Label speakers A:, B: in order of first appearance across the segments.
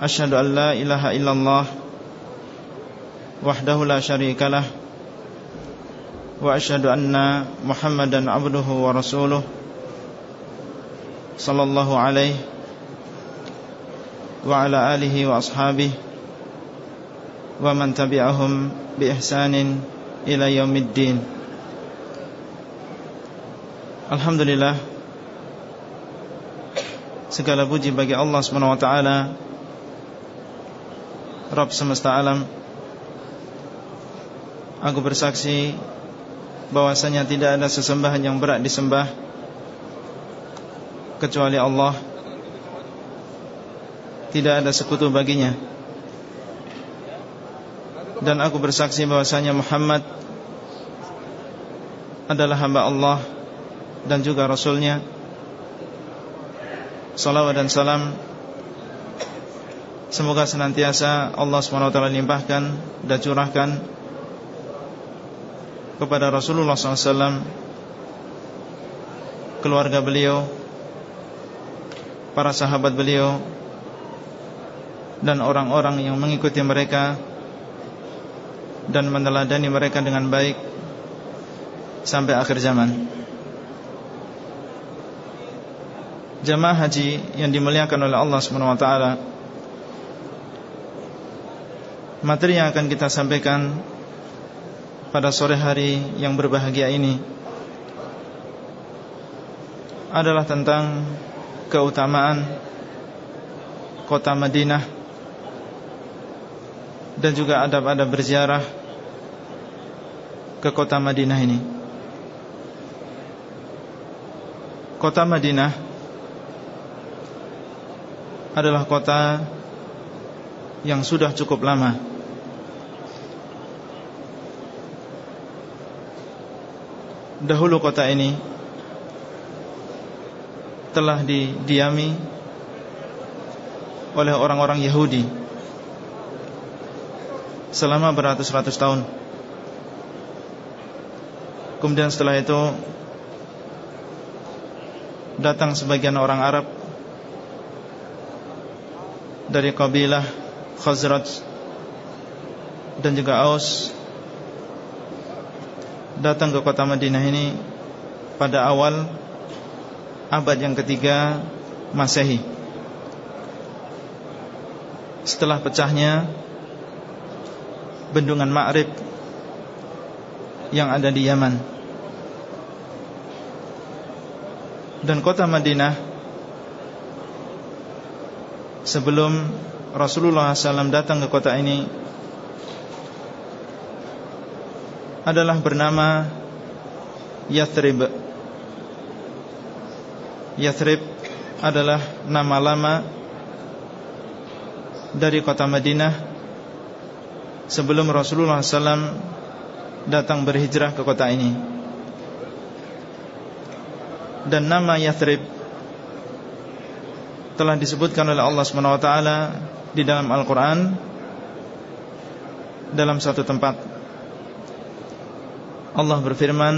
A: Ashadu an la ilaha illallah Wahdahu la sharikalah Wa ashadu anna muhammadan abduhu wa rasuluh Sallallahu alaihi Wa ala alihi wa ashabihi Wa man tabi'ahum bi ihsanin ila yawmiddin Alhamdulillah Segala puji bagi Allah SWT. Rabb semesta alam Aku bersaksi bahwasanya tidak ada sesembahan yang berat disembah Kecuali Allah. Tidak ada sekutu baginya. Dan aku bersaksi bahwasanya Muhammad Adalah hamba Allah Dan juga Rasulnya. Salawat dan salam Semoga senantiasa Allah SWT limpahkan dan curahkan kepada Rasulullah SAW Keluarga beliau Para sahabat beliau Dan orang-orang yang mengikuti mereka Dan meneladani mereka dengan baik Sampai akhir zaman. Jamaah haji yang dimuliakan oleh Allah SWT Materi yang akan kita sampaikan pada sore hari yang berbahagia ini adalah tentang keutamaan kota Madinah dan juga adab-adab berziarah ke kota Madinah ini. Kota Madinah adalah kota yang sudah cukup lama Dahulu kota ini telah didiami oleh orang-orang Yahudi selama beratus-ratus tahun. Kemudian setelah itu datang sebagian orang Arab dari kabilah Khazraj dan juga Aus datang ke kota Madinah ini pada awal abad yang ketiga Masehi. Setelah pecahnya bendungan Ma'rib yang ada di Yaman. Dan kota Madinah sebelum Rasulullah SAW datang ke kota ini adalah bernama Yathrib. Yathrib adalah nama lama dari kota Madinah sebelum Rasulullah SAW datang berhijrah ke kota ini. Dan nama Yathrib telah disebutkan oleh Allah SWT di dalam Al-Quran dalam satu tempat. Allah berfirman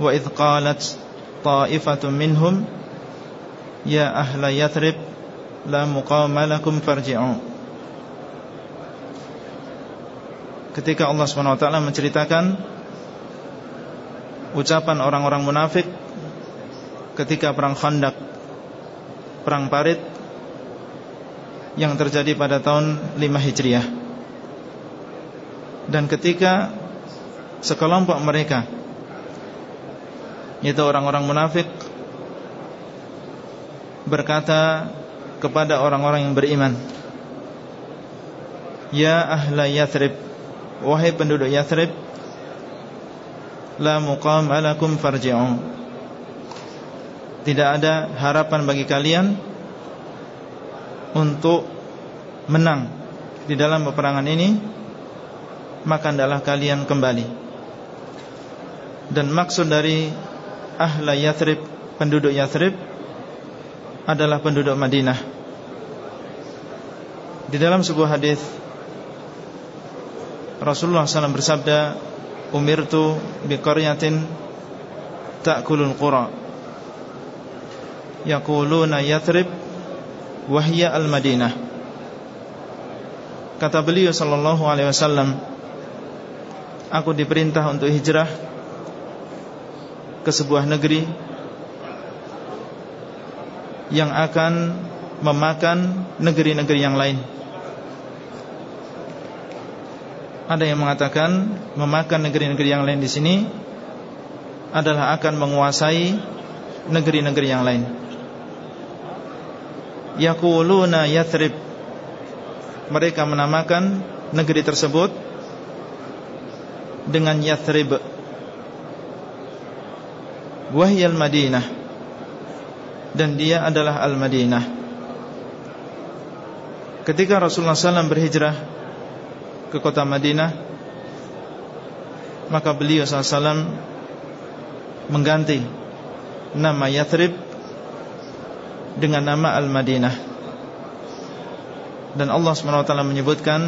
A: Wa idh qalat ta'ifatun minhum Ya ahla yathrib La muqawma lakum farji'u Ketika Allah SWT menceritakan Ucapan orang-orang munafik Ketika perang khandak Perang parit Yang terjadi pada tahun 5 Hijriah. Dan ketika sekelompok mereka yaitu orang-orang munafik berkata kepada orang-orang yang beriman Ya ahla Yathrib Wahai penduduk Yathrib La muqam alakum farji'u. Tidak ada harapan bagi kalian untuk menang. Di dalam peperangan ini maka adalah kalian kembali. Dan maksud dari ahla Yathrib penduduk Yathrib adalah penduduk Madinah. Di dalam sebuah hadis Rasulullah SAW bersabda umirtu biqaryatin ta'kulul qura. Yaquluna Yathrib wahya al-Madinah kata beliau sallallahu alaihi wasallam aku diperintah untuk hijrah ke sebuah negeri yang akan memakan negeri-negeri yang lain Ada yang mengatakan memakan negeri-negeri yang lain di sini adalah akan menguasai negeri-negeri yang lain. Yaquluna Yathrib. Mereka menamakan negeri tersebut dengan Yathrib. Wahyal Madinah. Dan dia adalah Al-Madinah. Ketika Rasulullah SAW berhijrah ke kota Madinah Maka beliau SAW Mengganti Nama Yathrib Dengan nama Al-Madinah. Dan Allah SWT menyebutkan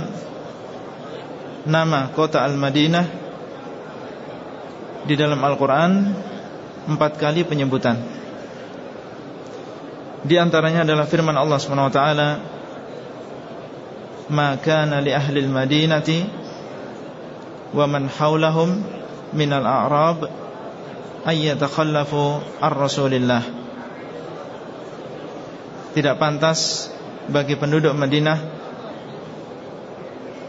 A: Nama kota Al-Madinah Di dalam Al-Quran Empat kali penyebutan. Di antaranya adalah firman Allah SWT ma kana li ahli al-madinati wa man hawlahum min al-a'rab ay yatakhallafu ar-rasulillah tidak pantas bagi penduduk Madinah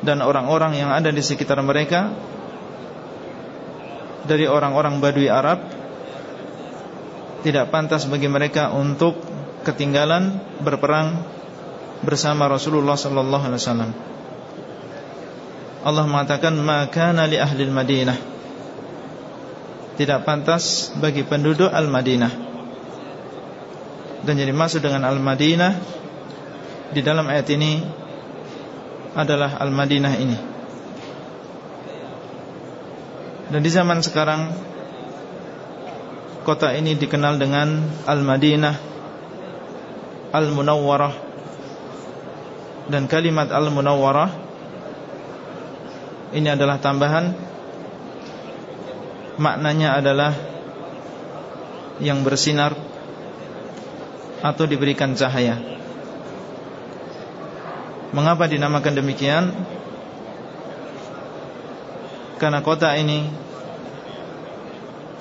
A: dan orang-orang yang ada di sekitar mereka dari orang-orang Badui Arab tidak pantas bagi mereka untuk ketinggalan berperang bersama Rasulullah sallallahu alaihi wasallam. Allah mengatakan maka li ahli Madinah. Tidak pantas bagi penduduk Al-Madinah. Dan jadi masuk dengan Al-Madinah di dalam ayat ini adalah Al-Madinah ini. Dan di zaman sekarang kota ini dikenal dengan Al-Madinah Al-Munawwarah. Dan kalimat al-munawwarah ini adalah tambahan. Maknanya adalah yang bersinar atau diberikan cahaya. Mengapa dinamakan demikian? Karena kota ini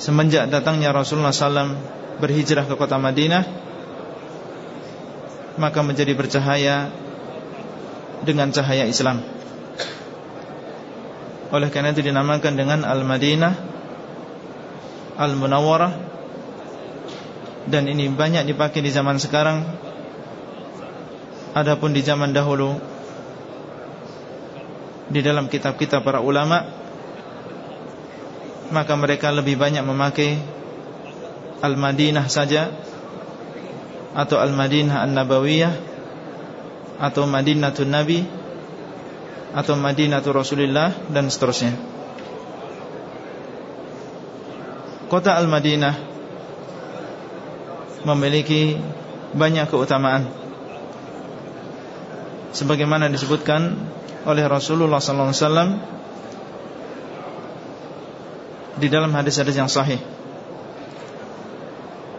A: semenjak datangnya Rasulullah SAW berhijrah ke kota Madinah, maka menjadi bercahaya dengan cahaya Islam Oleh karena itu dinamakan dengan Al-Madinah Al-Munawwarah Dan ini banyak dipakai di zaman sekarang Adapun di zaman dahulu Di dalam kitab-kitab para ulama Maka mereka lebih banyak memakai Al-Madinah saja Atau Al-Madinah An-Nabawiyah atau Madinatul Nabi atau Madinatul Rasulullah dan seterusnya. Kota Al-Madinah memiliki banyak keutamaan sebagaimana disebutkan oleh Rasulullah wasallam di dalam hadis-hadis yang sahih.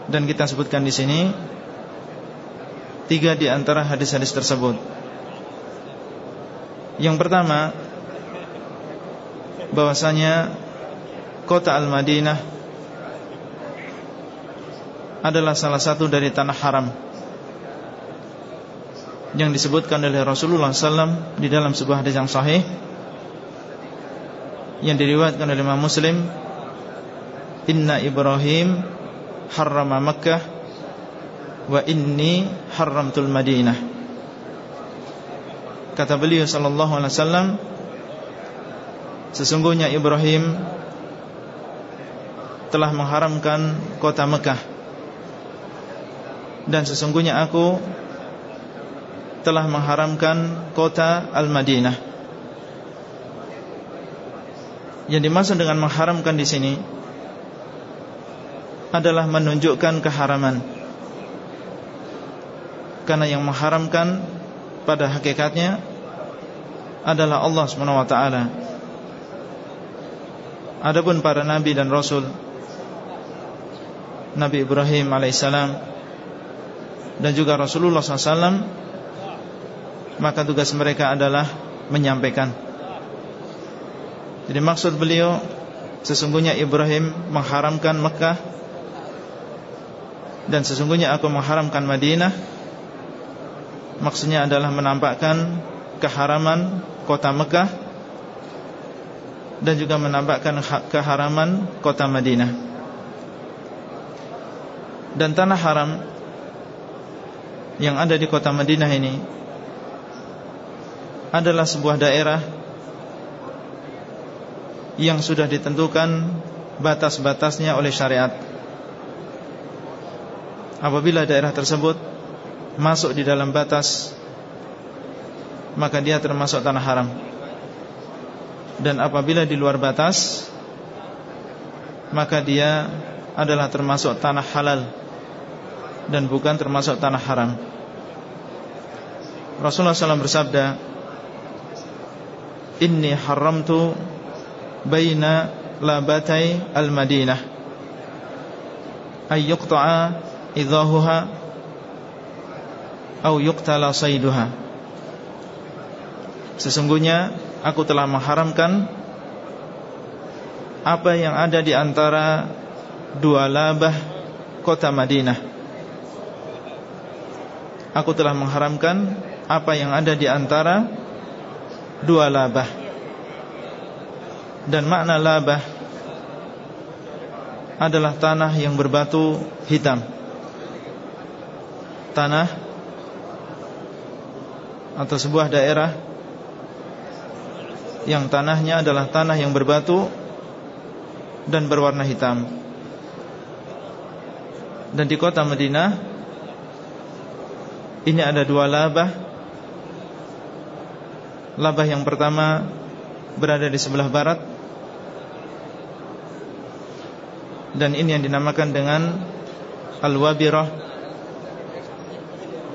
A: Dan kita sebutkan di sini tiga di antara hadis-hadis tersebut. Yang pertama, bahwasanya kota Al-Madinah adalah salah satu dari tanah haram yang disebutkan oleh Rasulullah SAW di dalam sebuah hadis yang sahih yang diriwayatkan oleh Imam Muslim Inna Ibrahim harrama Makkah wa inni haramtul Madinah. Kata beliau sallallahu alaihi wasallam sesungguhnya Ibrahim telah mengharamkan kota Mekah dan sesungguhnya aku telah mengharamkan kota Al-Madinah. Yang dimaksud dengan mengharamkan di sini adalah menunjukkan keharaman. Karena yang mengharamkan pada hakikatnya adalah Allah taala. Adapun para nabi dan rasul Nabi Ibrahim alaihissalam dan juga Rasulullah SAW maka tugas mereka adalah menyampaikan. Jadi maksud beliau sesungguhnya Ibrahim mengharamkan Mekah dan sesungguhnya aku mengharamkan Madinah Maksudnya adalah menampakkan keharaman kota Mekah Dan juga menampakkan keharaman kota Madinah Dan tanah haram Yang ada di kota Madinah ini Adalah sebuah daerah Yang sudah ditentukan Batas-batasnya oleh syariat. Apabila daerah tersebut masuk di dalam batas maka dia termasuk tanah haram. Dan apabila di luar batas maka dia adalah termasuk tanah halal dan bukan termasuk tanah haram. Rasulullah SAW bersabda Inni haramtu Baina labatai al-Madinah. Ayyuqta'a idahuha au yuqtala sayduha. Sesungguhnya aku telah mengharamkan apa yang ada di antara dua labah kota Madinah Aku telah mengharamkan apa yang ada di antara dua labah Dan makna labah adalah tanah yang berbatu hitam tanah atau sebuah daerah yang tanahnya adalah tanah yang berbatu dan berwarna hitam. Dan di kota Madinah ini ada dua labah. Labah yang pertama berada di sebelah barat dan ini yang dinamakan dengan Al-Wabirah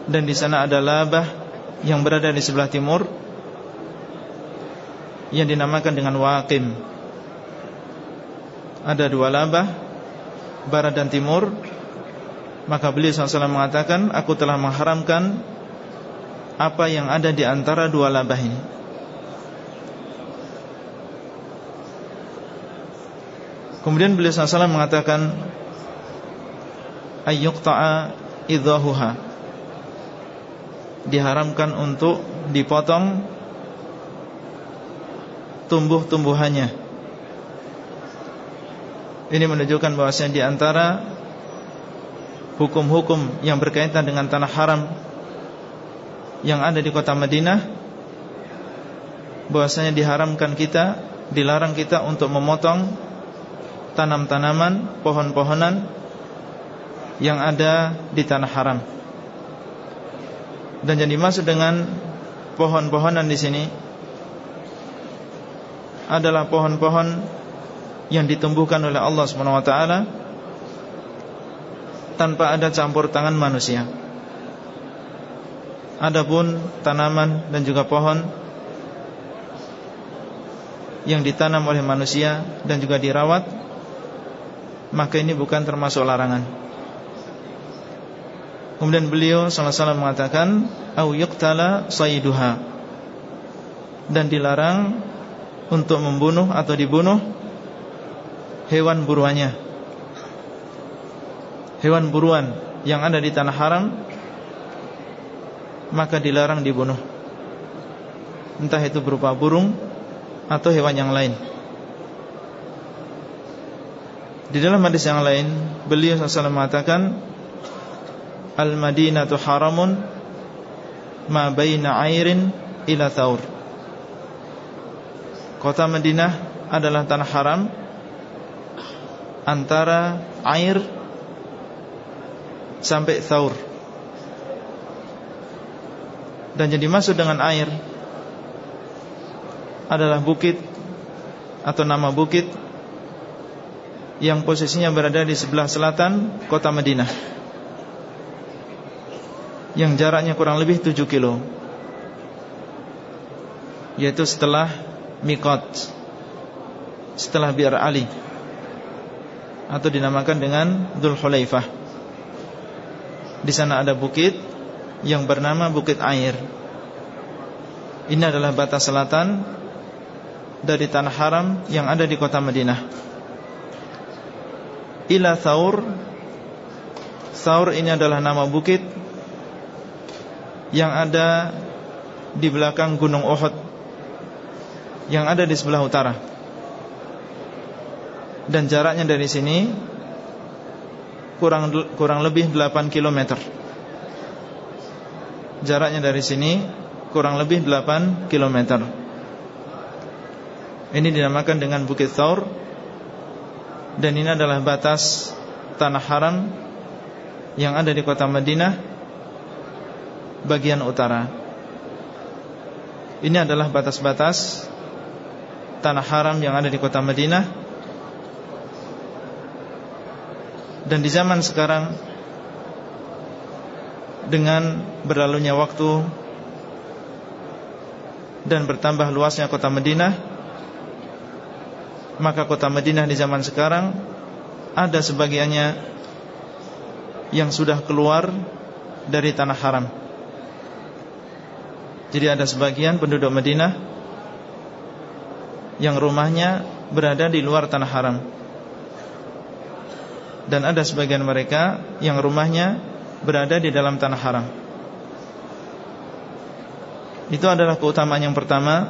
A: dan di sana ada labah yang berada di sebelah timur yang dinamakan dengan waqim. Ada dua labah barat dan timur. Maka beliau SAW mengatakan, aku telah mengharamkan apa yang ada di antara dua labah ini. Kemudian beliau SAW mengatakan, ayyuqta'a idhahuha diharamkan untuk dipotong tumbuh-tumbuhannya. Ini menunjukkan bahwasanya di antara hukum-hukum yang berkaitan dengan tanah haram yang ada di kota Madinah bahwasanya diharamkan kita, dilarang kita untuk memotong tanam-tanaman, pohon-pohonan yang ada di tanah haram. Dan yang dimaksud dengan pohon-pohonan di sini adalah pohon-pohon yang ditumbuhkan oleh Allah SWT tanpa ada campur tangan manusia. Adapun tanaman dan juga pohon yang ditanam oleh manusia dan juga dirawat maka ini bukan termasuk larangan. Kemudian beliau salah-salah mengatakan au yuqtala sayduha dan dilarang untuk membunuh atau dibunuh hewan buruannya. Hewan buruan yang ada di tanah haram maka dilarang dibunuh. Entah itu berupa burung atau hewan yang lain. Di dalam hadis yang lain, beliau SAW mengatakan Al-Madinatu haramun Ma baina airin ila thaur Kota Madinah adalah tanah haram Antara air Sampai thaur. Dan jadi masuk dengan air adalah bukit atau nama bukit yang posisinya berada di sebelah selatan kota Madinah. Yang jaraknya kurang lebih 7 kilo. Yaitu setelah Mikot setelah Biar Ali. Atau dinamakan dengan Dhul Hulaifah di sana ada bukit yang bernama Bukit Air. Ini adalah batas selatan dari tanah haram yang ada di kota Madinah. Ila Thaur. Thaur ini adalah nama bukit yang ada di belakang gunung Uhud yang ada di sebelah utara. Dan jaraknya dari sini kurang kurang lebih 8 km jaraknya dari sini kurang lebih 8 km ini dinamakan dengan Bukit Thaur dan ini adalah batas tanah haram yang ada di kota Madinah bagian utara. Ini adalah batas-batas tanah haram yang ada di kota Madinah. Dan di zaman sekarang dengan berlalunya waktu dan bertambah luasnya kota Madinah maka kota Madinah di zaman sekarang ada sebagiannya yang sudah keluar dari tanah haram. Jadi ada sebagian penduduk Madinah yang rumahnya berada di luar tanah haram. Dan ada sebagian mereka yang rumahnya berada di dalam tanah haram. Itu adalah keutamaan yang pertama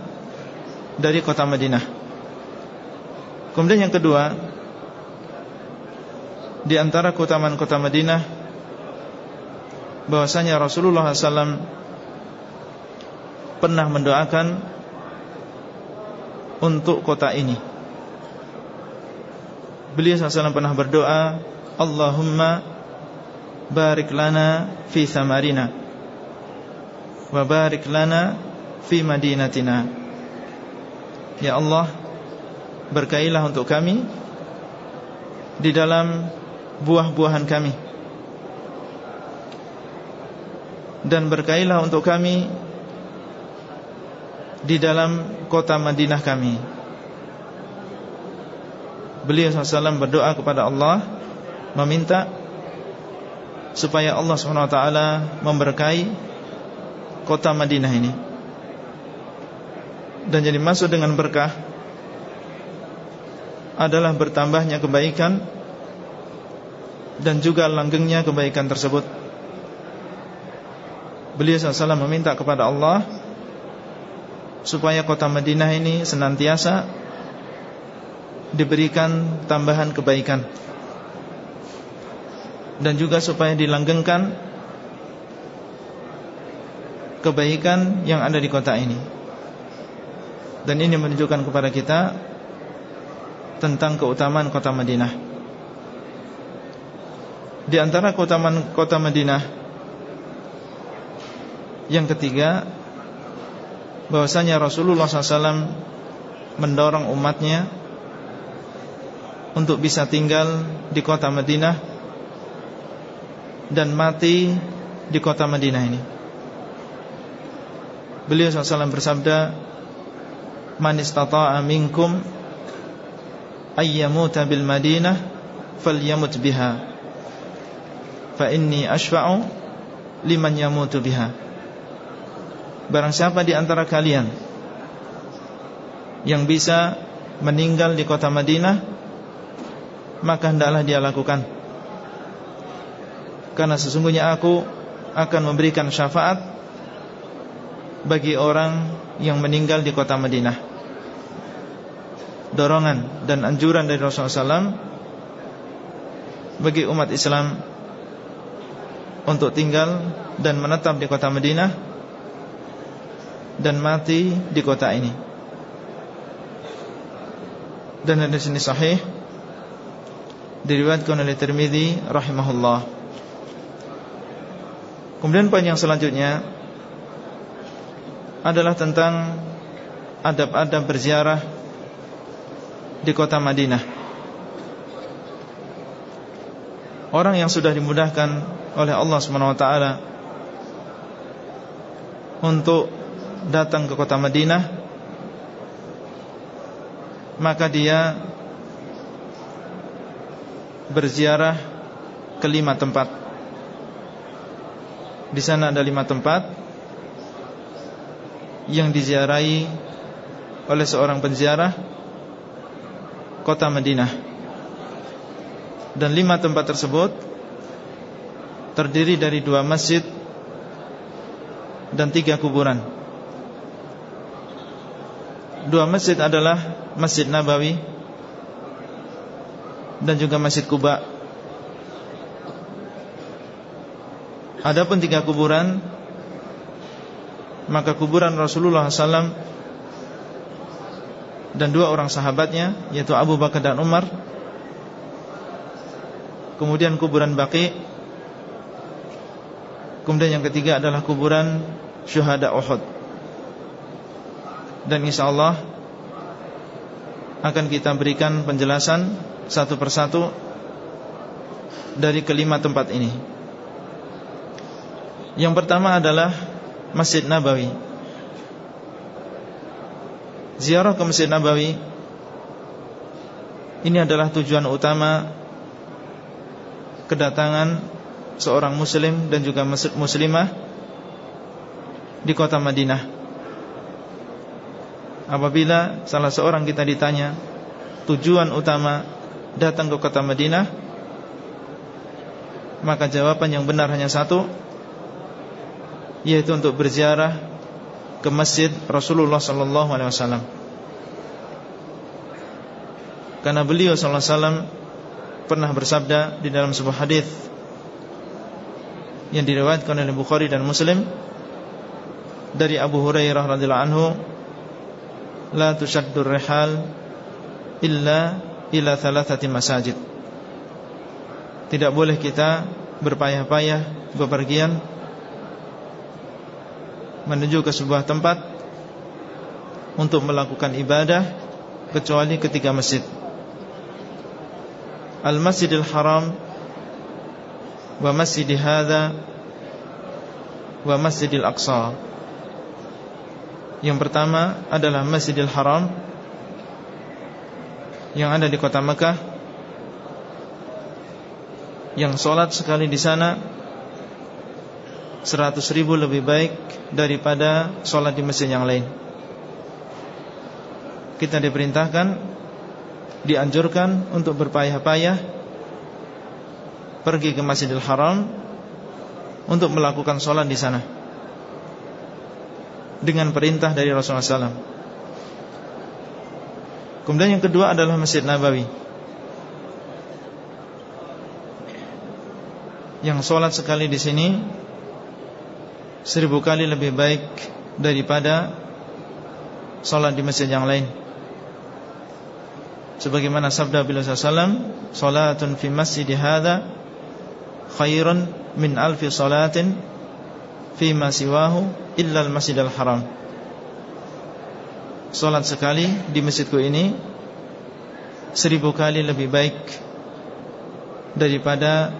A: dari kota Madinah. Kemudian yang kedua Di antara keutamaan kota Madinah bahwasanya Rasulullah SAW Pernah mendoakan Untuk kota ini Beliau SAW pernah berdoa Allahumma Barik lana Fi samarina Wa barik lana Fi madinatina. Ya Allah Berkailah untuk kami Di dalam Buah-buahan kami. Dan berkailah untuk kami Di dalam Kota Madinah kami Beliau SAW berdoa kepada Allah Meminta Supaya Allah SWT Memberkai Kota Madinah ini Dan jadi masuk dengan berkah adalah bertambahnya kebaikan dan juga langgengnya kebaikan tersebut. Beliau SAW meminta kepada Allah supaya kota Madinah ini senantiasa diberikan tambahan kebaikan dan juga supaya dilanggengkan kebaikan yang ada di kota ini. Dan ini menunjukkan kepada kita tentang keutamaan kota Madinah. Di antara keutamaan kota Madinah yang ketiga, bahwasanya Rasulullah SAW mendorong umatnya untuk bisa tinggal di kota Madinah dan mati di kota Madinah ini. Beliau SAW bersabda, "Man istata'a minkum ayyamuta bil Madinah falyamut biha fa inni ashfa'u liman yamutu biha Barang siapa di antara kalian yang bisa meninggal di kota Madinah maka hendaklah dia lakukan. Karena sesungguhnya aku akan memberikan syafaat bagi orang yang meninggal di kota Madinah. Dorongan dan anjuran dari Rasulullah SAW bagi umat Islam untuk tinggal dan menetap di kota Madinah dan mati di kota ini. Dan ada sini sahih diriwayatkan oleh Tirmizi rahimahullah. Kemudian poin yang selanjutnya adalah tentang adab-adab berziarah di kota Madinah. Orang yang sudah dimudahkan oleh Allah SWT untuk datang ke kota Madinah, maka dia berziarah ke lima tempat. Di sana ada lima tempat yang diziarahi oleh seorang penziarah kota Madinah. Dan lima tempat tersebut terdiri dari dua masjid dan tiga kuburan. Dua masjid adalah Masjid Nabawi dan juga Masjid Kuba. Adapun tiga kuburan maka kuburan Rasulullah SAW dan dua orang sahabatnya yaitu Abu Bakar dan Umar. Kemudian kuburan Baqi. Kemudian yang ketiga adalah kuburan syuhada Uhud. Dan insya Allah akan kita berikan penjelasan satu persatu dari kelima tempat ini. Yang pertama adalah Masjid Nabawi. Ziarah ke Masjid Nabawi Ini adalah tujuan utama Kedatangan Seorang muslim dan juga muslimah Di kota Madinah Apabila salah seorang kita ditanya Tujuan utama Datang ke kota Madinah Maka jawaban yang benar hanya satu yaitu untuk berziarah ke masjid Rasulullah wasallam. Karena beliau wasallam pernah bersabda di dalam sebuah hadis yang diriwayatkan oleh Bukhari dan Muslim dari Abu Hurairah radhiyallahu anhu, "La tushaddur rihal illa ila thalathati masajid." Tidak boleh kita berpayah-payah bepergian menuju ke sebuah tempat untuk melakukan ibadah kecuali ketiga masjid. Al-Masjidil Haram wa Masjid Hadza wa Masjidil Aqsa. Yang pertama adalah Masjidil Haram yang ada di kota Mekah. Yang sholat sekali di sana seratus ribu lebih baik daripada sholat di masjid yang lain. Kita diperintahkan Dianjurkan untuk berpayah-payah Pergi ke Masjidil Haram Untuk melakukan sholat di sana Dengan perintah dari Rasulullah SAW Kemudian yang kedua adalah Masjid Nabawi. Yang sholat sekali di sini seribu kali lebih baik daripada Salat di masjid yang lain. Sebagaimana sabda Bila SAW Salatun fi masjid hadha Khairun min alfi salatin Fi masiwahu Illa al-masjid al-haram Salat sekali di masjidku ini Seribu kali lebih baik Daripada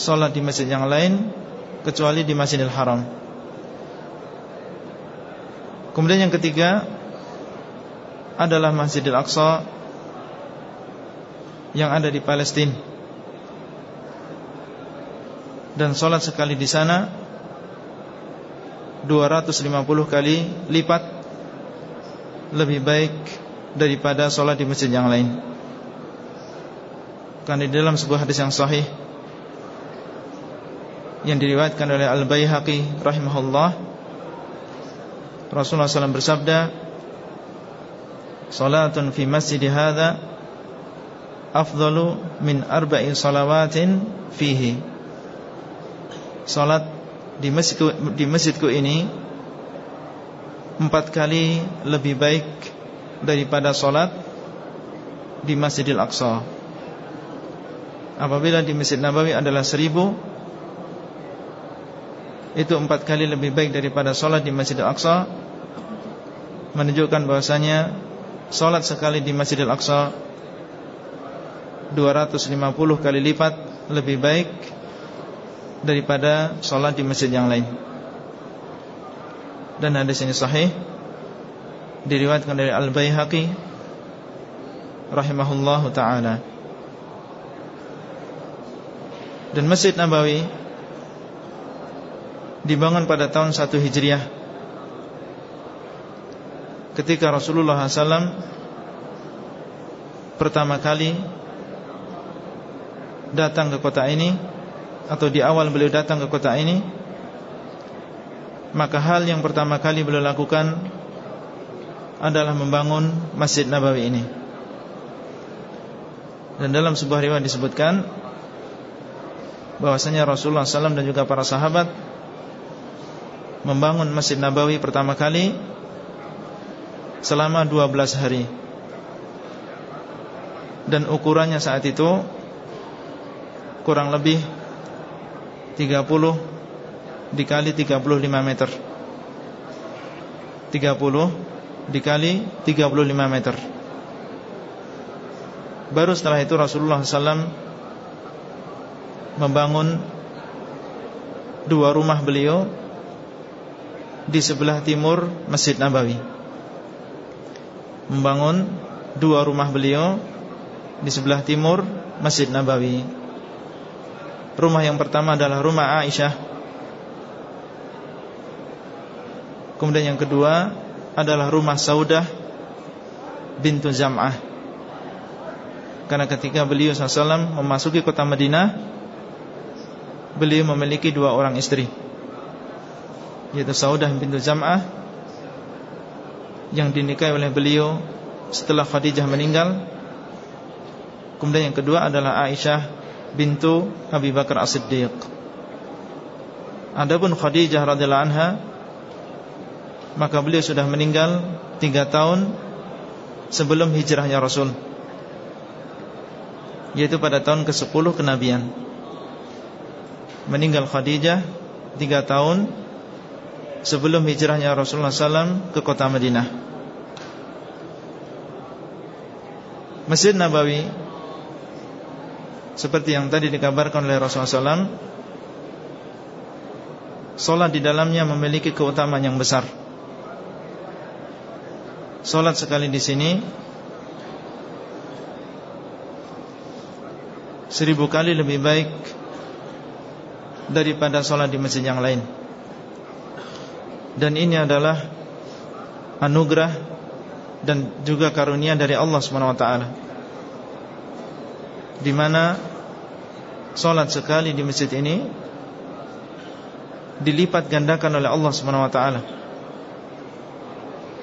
A: Salat di masjid yang lain kecuali di Masjidil Haram. Kemudian yang ketiga adalah Masjidil Aqsa yang ada di Palestina. Dan sholat sekali di sana 250 kali lipat lebih baik daripada sholat di masjid yang lain. Karena di dalam sebuah hadis yang sahih yang diriwayatkan oleh Al-Baihaqi rahimahullah Rasulullah SAW bersabda Salatun fi masjid hadha Afdalu min arba'i salawatin fihi Salat di masjidku, di masjidku ini Empat kali lebih baik Daripada salat Di Masjidil Aqsa. Apabila di Masjid Nabawi adalah seribu Itu empat kali lebih baik daripada sholat di Masjid Al-Aqsa Menunjukkan bahwasanya Sholat sekali di Masjid Al-Aqsa 250 kali lipat lebih baik Daripada sholat di masjid yang lain. Dan hadis ini sahih Diriwayatkan dari Al-Bayhaqi Rahimahullahu ta'ala. Dan Masjid Nabawi dibangun pada tahun 1 Hijriah ketika Rasulullah SAW pertama kali datang ke kota ini atau di awal beliau datang ke kota ini maka hal yang pertama kali beliau lakukan adalah membangun Masjid Nabawi ini dan dalam sebuah riwayat disebutkan bahwasanya Rasulullah SAW dan juga para sahabat membangun Masjid Nabawi pertama kali selama 12 hari. Dan ukurannya saat itu kurang lebih 30 dikali 35 meter. 30 dikali 35 meter. Baru setelah itu Rasulullah SAW membangun dua rumah beliau di sebelah timur Masjid Nabawi Membangun dua rumah beliau Di sebelah timur Masjid Nabawi Rumah yang pertama adalah rumah Aisyah Kemudian yang kedua adalah rumah Saudah bintu Zam'ah Karena ketika beliau SAW memasuki kota Madinah Beliau memiliki dua orang istri yaitu Saudah bintu Zam'ah yang dinikahi oleh beliau setelah Khadijah meninggal. Kemudian yang kedua adalah Aisyah bintu Abi Bakar As-Siddiq. Adapun Khadijah radhiyallahu anha maka beliau sudah meninggal tiga tahun sebelum hijrahnya Rasul yaitu pada tahun ke-10 kenabian meninggal Khadijah tiga tahun sebelum hijrahnya Rasulullah SAW ke kota Madinah. Masjid Nabawi seperti yang tadi dikabarkan oleh Rasulullah SAW, solat di dalamnya memiliki keutamaan yang besar. Solat sekali di sini seribu kali lebih baik daripada solat di masjid yang lain. Dan ini adalah anugerah dan juga karunia dari Allah SWT Di mana Solat sekali di masjid ini Dilipat gandakan oleh Allah SWT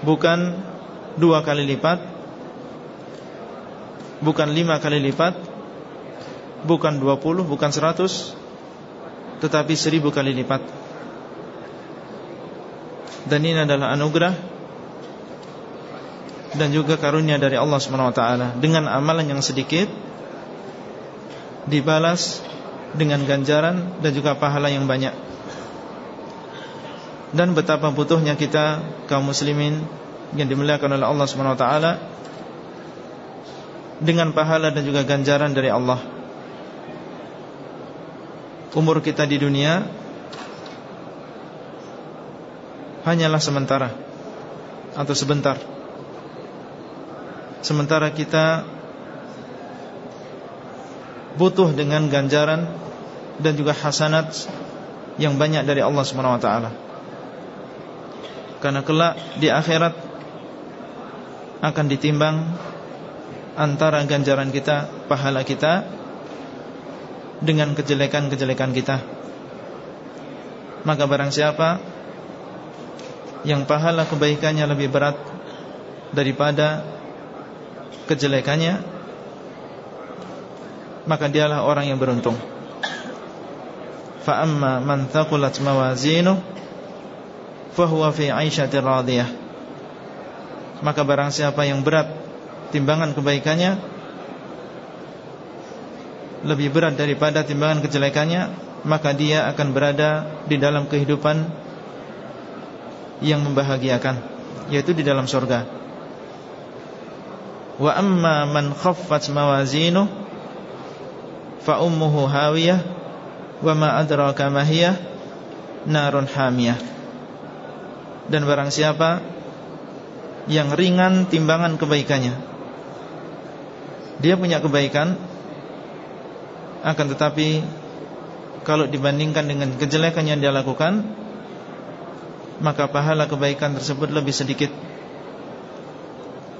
A: Bukan Dua kali lipat Bukan lima kali lipat Bukan dua puluh Bukan seratus Tetapi seribu kali lipat. Dan ini adalah anugerah dan juga karunia dari Allah SWT dengan amalan yang sedikit dibalas dengan ganjaran dan juga pahala yang banyak dan betapa butuhnya kita kaum muslimin yang dimuliakan oleh Allah SWT dengan pahala dan juga ganjaran dari Allah umur kita di dunia hanyalah sementara atau sebentar. Sementara kita butuh dengan ganjaran dan juga hasanat yang banyak dari Allah Subhanahu wa taala. Karena kelak di akhirat akan ditimbang antara ganjaran kita, pahala kita dengan kejelekan-kejelekan kita. Maka barang siapa yang pahala kebaikannya lebih berat daripada kejelekannya maka dialah orang yang beruntung. Fa amma man thaqulat mawazinuh fahuwa fi 'aisyatir radiyah. Maka barang siapa yang berat timbangan kebaikannya lebih berat daripada timbangan kejelekannya Maka dia akan berada di dalam kehidupan Yang membahagiakan Yaitu di dalam surga. Wa amma man khaffat mawazinuh Fa ummuhu hawiyah Wa ma adraka hamiyah. Dan barang siapa Yang ringan timbangan kebaikannya Dia punya kebaikan Akan tetapi Kalau dibandingkan dengan kejelekan yang dia lakukan Maka pahala kebaikan tersebut lebih sedikit.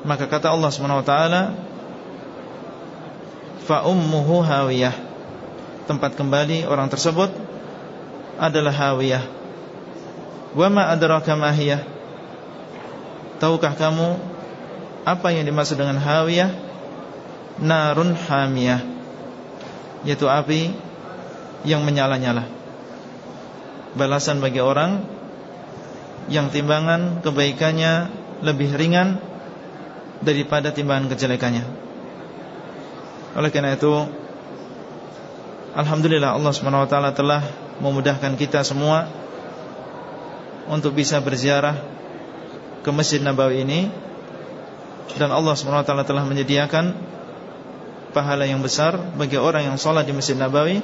A: Maka kata Allah SWT Fa ummuhu hawiyah tempat kembali orang tersebut adalah hawiyah. Wa ma adraka ma hiya? Tahukah kamu apa yang dimaksud dengan hawiyah? Narun hamiyah. Yaitu api yang menyala-nyala. Balasan bagi orang yang timbangan kebaikannya lebih ringan daripada timbangan kejelekannya. Oleh karena itu Alhamdulillah Allah SWT telah memudahkan kita semua Untuk bisa berziarah ke Masjid Nabawi ini. Dan Allah SWT telah menyediakan Pahala yang besar bagi orang yang sholat di Masjid Nabawi.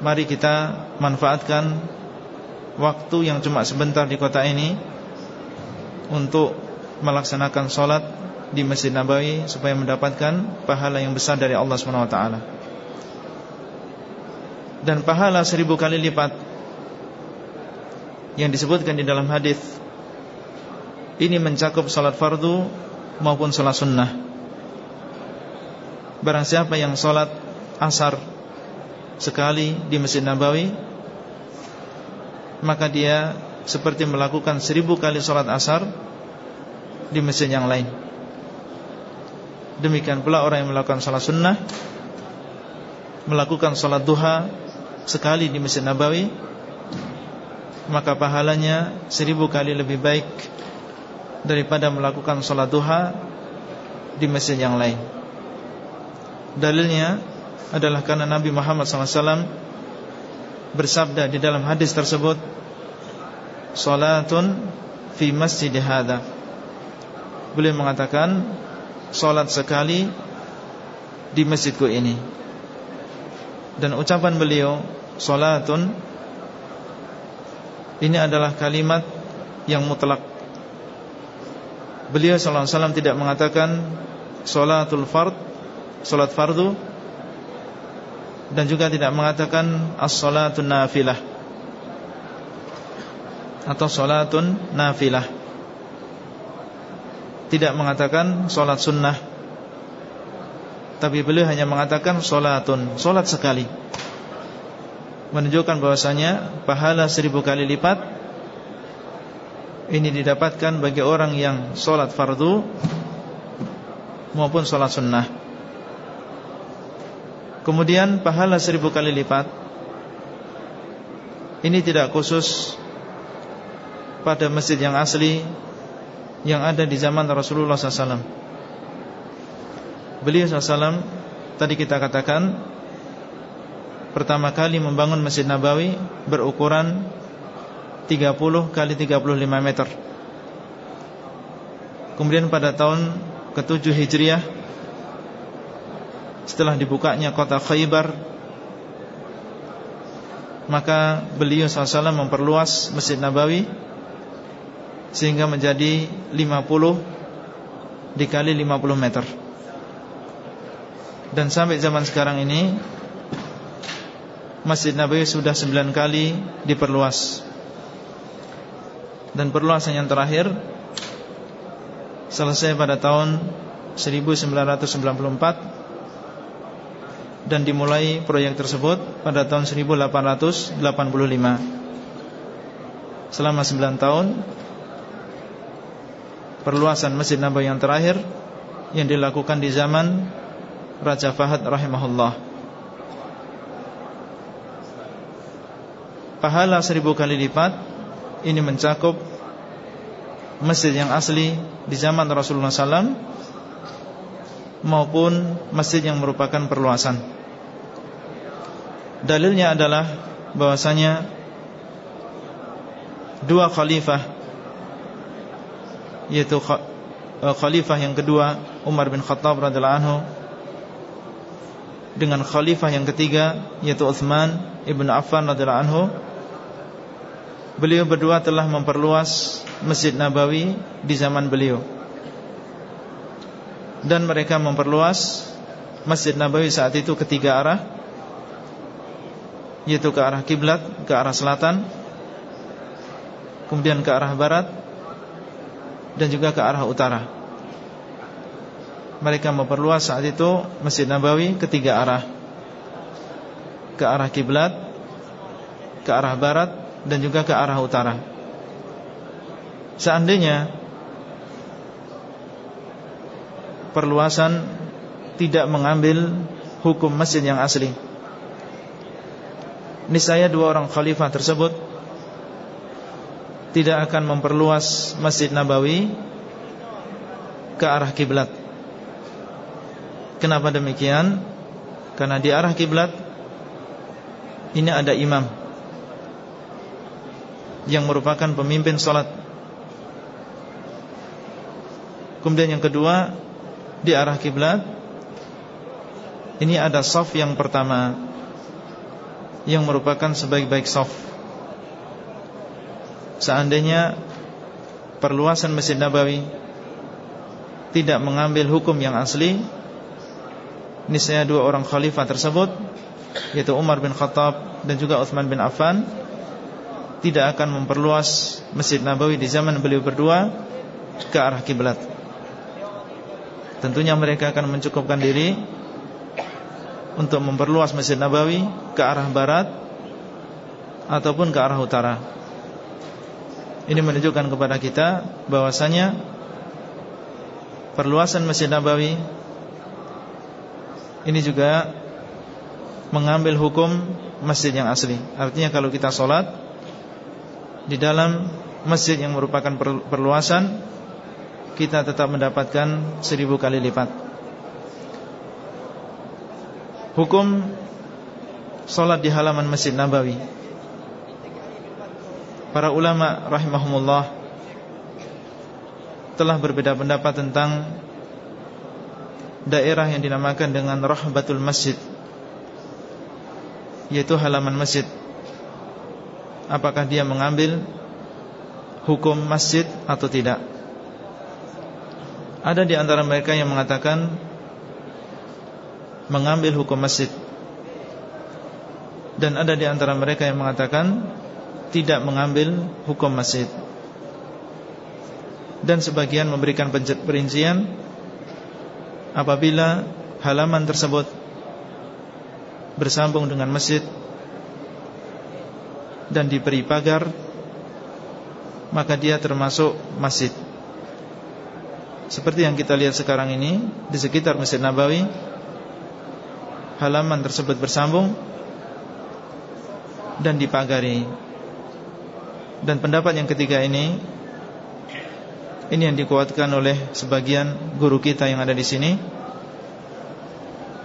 A: Mari kita manfaatkan Waktu yang cuma sebentar di kota ini Untuk melaksanakan sholat di Masjid Nabawi Supaya mendapatkan pahala yang besar dari Allah SWT dan pahala seribu kali lipat yang disebutkan di dalam hadis ini mencakup salat fardu maupun salat sunnah. Barang siapa yang salat asar sekali di Masjid Nabawi maka dia seperti melakukan seribu kali salat asar di masjid yang lain. Demikian pula orang yang melakukan salat sunnah melakukan salat duha sekali di Masjid Nabawi Maka pahalanya seribu kali lebih baik Daripada melakukan sholat duha Di masjid yang lain. Dalilnya adalah karena Nabi Muhammad SAW Bersabda di dalam hadis tersebut Salatun Fi masjid hadha. Mengatakan Salat sekali Di masjidku ini. Dan ucapan beliau Salatun Ini adalah kalimat Yang mutlak. Beliau SAW tidak mengatakan Salatul fard Salat fardu Dan juga tidak mengatakan As-salatun nafilah Atau salatun nafilah Tidak mengatakan Salat sunnah Tapi beliau hanya mengatakan Salatun Salat sekali menunjukkan bahwasanya pahala seribu kali lipat ini didapatkan bagi orang yang sholat fardu maupun sholat sunnah. Kemudian pahala seribu kali lipat ini tidak khusus pada masjid yang asli yang ada di zaman Rasulullah SAW. Beliau SAW tadi kita katakan pertama kali membangun Masjid Nabawi berukuran 30 kali 35 meter. Kemudian pada tahun ke-7 Hijriah setelah dibukanya kota Khaybar maka beliau SAW memperluas Masjid Nabawi sehingga menjadi 50 dikali 50 meter. Dan sampai zaman sekarang ini Masjid Nabawi sudah sembilan kali diperluas Dan perluasan yang terakhir Selesai pada tahun 1994 Dan dimulai proyek tersebut pada tahun 1885 Selama 9 tahun Perluasan Masjid Nabawi yang terakhir Yang dilakukan di zaman Raja Fahad rahimahullah pahala seribu kali lipat ini mencakup masjid yang asli di zaman Rasulullah SAW maupun masjid yang merupakan perluasan. Dalilnya adalah bahwasanya dua khalifah yaitu eh, khalifah yang kedua Umar bin Khattab radhiyallahu anhu. Dengan khalifah yang ketiga yaitu Utsman ibn Affan radhiyallahu anhu. Beliau berdua telah memperluas Masjid Nabawi di zaman beliau. Dan mereka memperluas Masjid Nabawi saat itu ketiga arah yaitu ke arah kiblat, ke arah selatan, kemudian ke arah barat dan juga ke arah utara. Mereka memperluas saat itu Masjid Nabawi ketiga arah. Ke arah kiblat, ke arah barat dan juga ke arah utara. Seandainya perluasan tidak mengambil hukum masjid yang asli niscaya dua orang khalifah tersebut tidak akan memperluas Masjid Nabawi ke arah kiblat. Kenapa demikian? Karena di arah kiblat ini ada imam yang merupakan pemimpin salat. Kemudian yang kedua di arah kiblat ini ada saf yang pertama yang merupakan sebaik-baik soft. Seandainya perluasan Masjid Nabawi tidak mengambil hukum yang asli, niscaya dua orang khalifah tersebut yaitu Umar bin Khattab dan juga Uthman bin Affan tidak akan memperluas Masjid Nabawi di zaman beliau berdua ke arah kiblat. Tentunya mereka akan mencukupkan diri untuk memperluas Masjid Nabawi ke arah barat ataupun ke arah utara. Ini menunjukkan kepada kita bahwasanya perluasan Masjid Nabawi ini juga mengambil hukum masjid yang asli. Artinya kalau kita sholat di dalam masjid yang merupakan perluasan, kita tetap mendapatkan seribu kali lipat Hukum Solat di halaman Masjid Nabawi Para ulama rahimahumullah Telah berbeda pendapat tentang Daerah yang dinamakan dengan Rahbatul Masjid Yaitu halaman masjid. Apakah dia mengambil Hukum masjid atau tidak? Ada di antara mereka yang mengatakan mengambil hukum masjid. Dan ada di antara mereka yang mengatakan tidak mengambil hukum masjid dan sebagian memberikan perincian apabila halaman tersebut bersambung dengan masjid dan diberi pagar maka dia termasuk masjid seperti yang kita lihat sekarang ini di sekitar Masjid Nabawi halaman tersebut bersambung dan dipagari. Dan pendapat yang ketiga ini ini yang dikuatkan oleh sebagian guru kita yang ada di sini.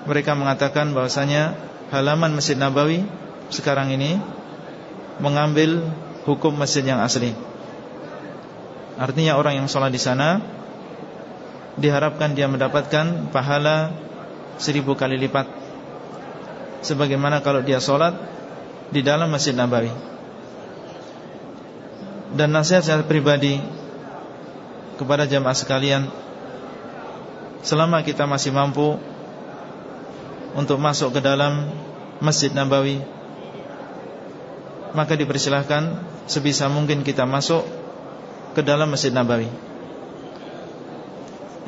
A: Mereka mengatakan bahwasanya halaman Masjid Nabawi sekarang ini mengambil hukum masjid yang asli. Artinya orang yang sholat di sana diharapkan dia mendapatkan pahala seribu kali lipat sebagaimana kalau dia sholat di dalam Masjid Nabawi. Dan nasihat saya pribadi kepada jamaah sekalian, selama kita masih mampu untuk masuk ke dalam Masjid Nabawi, maka dipersilahkan sebisa mungkin kita masuk ke dalam Masjid Nabawi.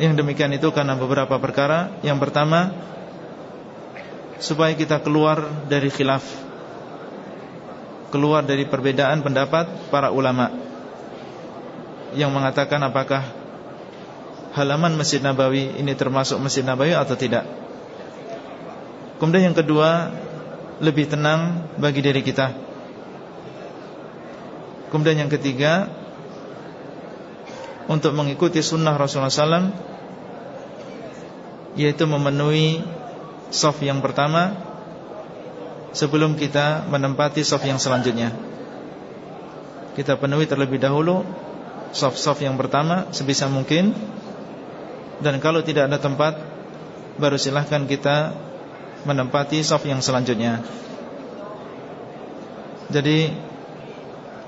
A: Yang demikian itu karena beberapa perkara. Yang pertama, supaya kita keluar dari khilaf keluar dari perbedaan pendapat para ulama yang mengatakan apakah halaman Masjid Nabawi ini termasuk Masjid Nabawi atau tidak. Kemudian yang kedua, lebih tenang bagi diri kita. Kemudian yang ketiga, untuk mengikuti sunnah Rasulullah SAW, yaitu memenuhi Sof yang pertama sebelum kita menempati soft yang selanjutnya. Kita penuhi terlebih dahulu soft-soft yang pertama sebisa mungkin dan kalau tidak ada tempat baru silahkan kita menempati soft yang selanjutnya. Jadi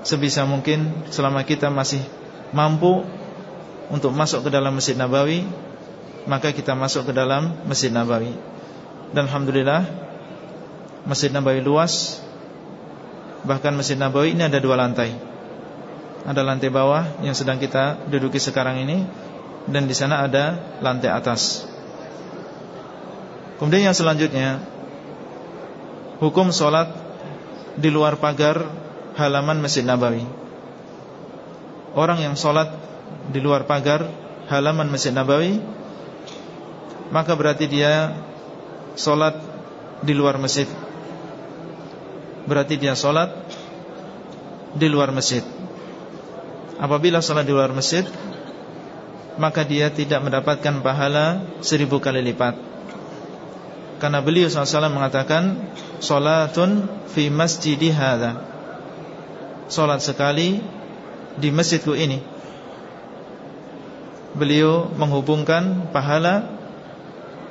A: sebisa mungkin selama kita masih mampu untuk masuk ke dalam Masjid Nabawi, maka kita masuk ke dalam Masjid Nabawi. Dan alhamdulillah Masjid Nabawi luas. Bahkan Masjid Nabawi ini ada dua lantai. Ada lantai bawah yang sedang kita duduki sekarang ini dan di sana ada lantai atas. Kemudian yang selanjutnya hukum sholat di luar pagar halaman Masjid Nabawi. Orang yang sholat di luar pagar halaman Masjid Nabawi Maka berarti dia sholat di luar masjid Berarti dia sholat di luar masjid. Apabila sholat di luar masjid Maka dia tidak mendapatkan pahala seribu kali lipat. Karena beliau SAW mengatakan Sholatun fi masjidi hadha. Sholat sekali di masjidku ini. Beliau menghubungkan pahala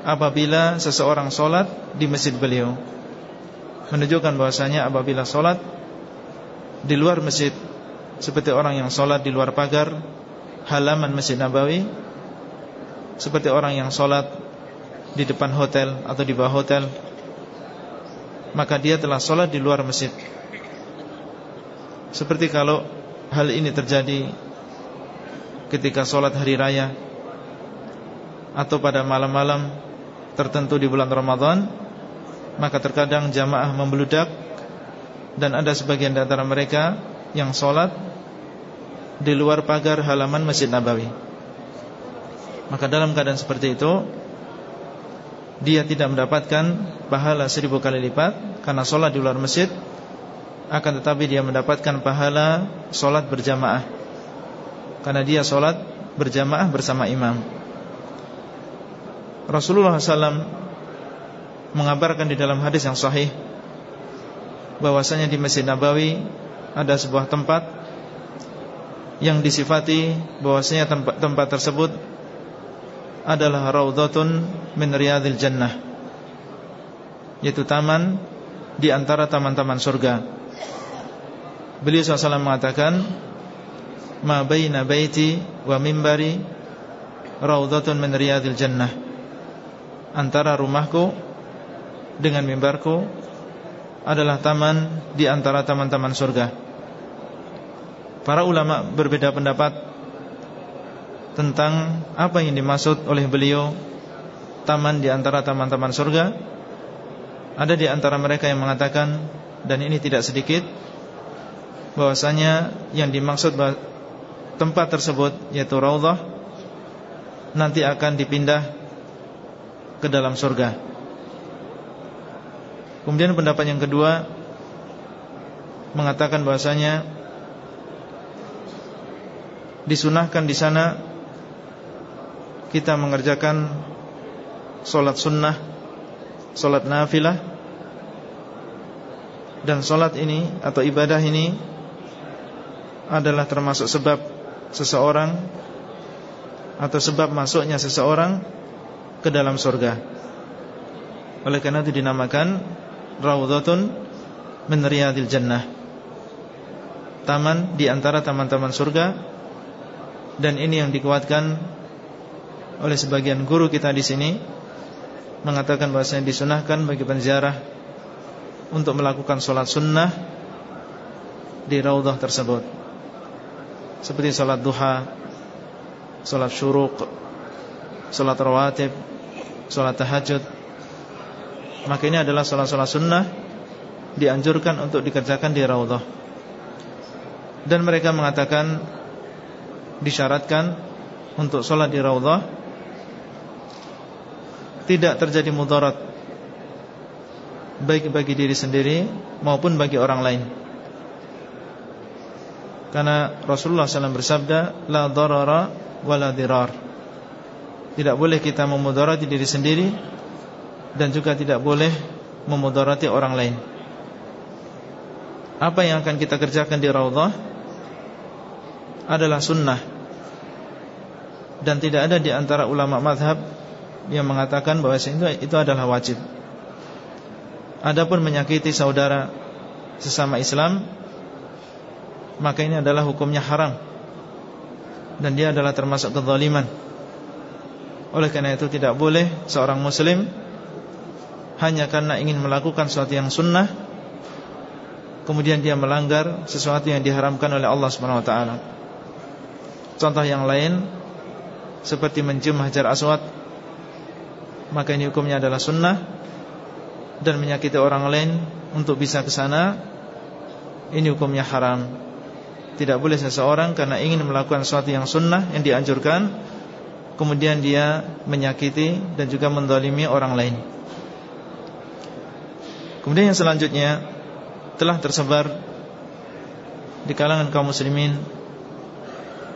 A: Apabila seseorang sholat di masjid beliau Menunjukkan bahwasanya apabila sholat Di luar masjid Seperti orang yang sholat di luar pagar Halaman masjid Nabawi Seperti orang yang sholat Di depan hotel atau di bawah hotel Maka dia telah sholat di luar masjid. Seperti kalau hal ini terjadi ketika sholat hari raya atau pada malam-malam tertentu di bulan Ramadan, maka terkadang jamaah membeludak dan ada sebagian di antara mereka yang sholat di luar pagar halaman Masjid Nabawi. Maka dalam keadaan seperti itu Dia tidak mendapatkan pahala seribu kali lipat Karena sholat di luar masjid akan tetapi dia mendapatkan pahala solat berjamaah karena dia solat berjamaah bersama imam. Rasulullah SAW mengabarkan di dalam hadis yang sahih bahwasanya di Masjid Nabawi ada sebuah tempat yang disifati bahwasanya tempat, tempat tersebut adalah raudhatun min riyadil jannah yaitu taman di antara taman-taman surga. Beliau SAW mengatakan Ma baina baiti wa mimbari Raudhatun min riyadil jannah Antara rumahku Dengan mimbarku Adalah taman Di antara taman-taman surga Para ulama berbeda pendapat Tentang Apa yang dimaksud oleh beliau Taman di antara taman-taman surga Ada di antara mereka yang mengatakan Dan ini tidak sedikit bahwasanya yang dimaksud tempat tersebut yaitu raudhah nanti akan dipindah ke dalam surga. Kemudian pendapat yang kedua mengatakan bahwasanya disunahkan di sana kita mengerjakan solat sunnah, solat nafilah dan solat ini atau ibadah ini adalah termasuk sebab seseorang atau sebab masuknya seseorang ke dalam surga. Oleh karena itu dinamakan raudhatun min riyadil jannah. Taman di antara taman-taman surga dan ini yang dikuatkan oleh sebagian guru kita di sini mengatakan bahwasanya disunahkan bagi penziarah untuk melakukan sholat sunnah di raudhah tersebut seperti salat duha, salat syuruk, salat rawatib, salat tahajud. Maka ini adalah salat-salat sunnah dianjurkan untuk dikerjakan di raudhah. Dan mereka mengatakan disyaratkan untuk salat di raudhah tidak terjadi mudarat baik bagi diri sendiri maupun bagi orang lain. Karena Rasulullah SAW bersabda La darara wa la dirar Tidak boleh kita memudarati diri sendiri Dan juga tidak boleh memudarati orang lain apa yang akan kita kerjakan di raudhah adalah sunnah dan tidak ada di antara ulama madhab yang mengatakan bahwa itu, itu adalah wajib. Adapun menyakiti saudara sesama Islam maka ini adalah hukumnya haram dan dia adalah termasuk kezaliman. Oleh karena itu tidak boleh seorang muslim hanya karena ingin melakukan sesuatu yang sunnah kemudian dia melanggar sesuatu yang diharamkan oleh Allah Subhanahu wa taala. Contoh yang lain seperti mencium hajar aswad maka ini hukumnya adalah sunnah dan menyakiti orang lain untuk bisa ke sana ini hukumnya haram. Tidak boleh seseorang karena ingin melakukan sesuatu yang sunnah yang dianjurkan kemudian dia menyakiti dan juga mendolimi orang lain. Kemudian yang selanjutnya telah tersebar di kalangan kaum muslimin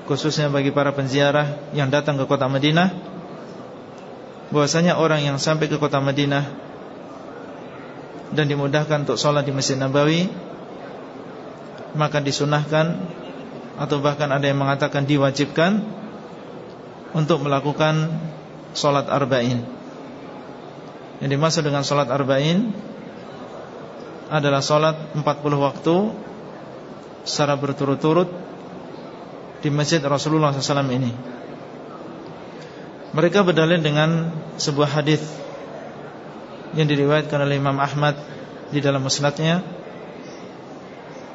A: khususnya bagi para penziarah yang datang ke kota Madinah bahwasanya orang yang sampai ke kota Madinah dan dimudahkan untuk sholat di Masjid Nabawi maka disunahkan atau bahkan ada yang mengatakan diwajibkan untuk melakukan sholat arba'in. Yang dimaksud dengan sholat arba'in adalah sholat 40 waktu secara berturut-turut di masjid Rasulullah SAW ini. Mereka berdalil dengan sebuah hadis yang diriwayatkan oleh Imam Ahmad di dalam musnadnya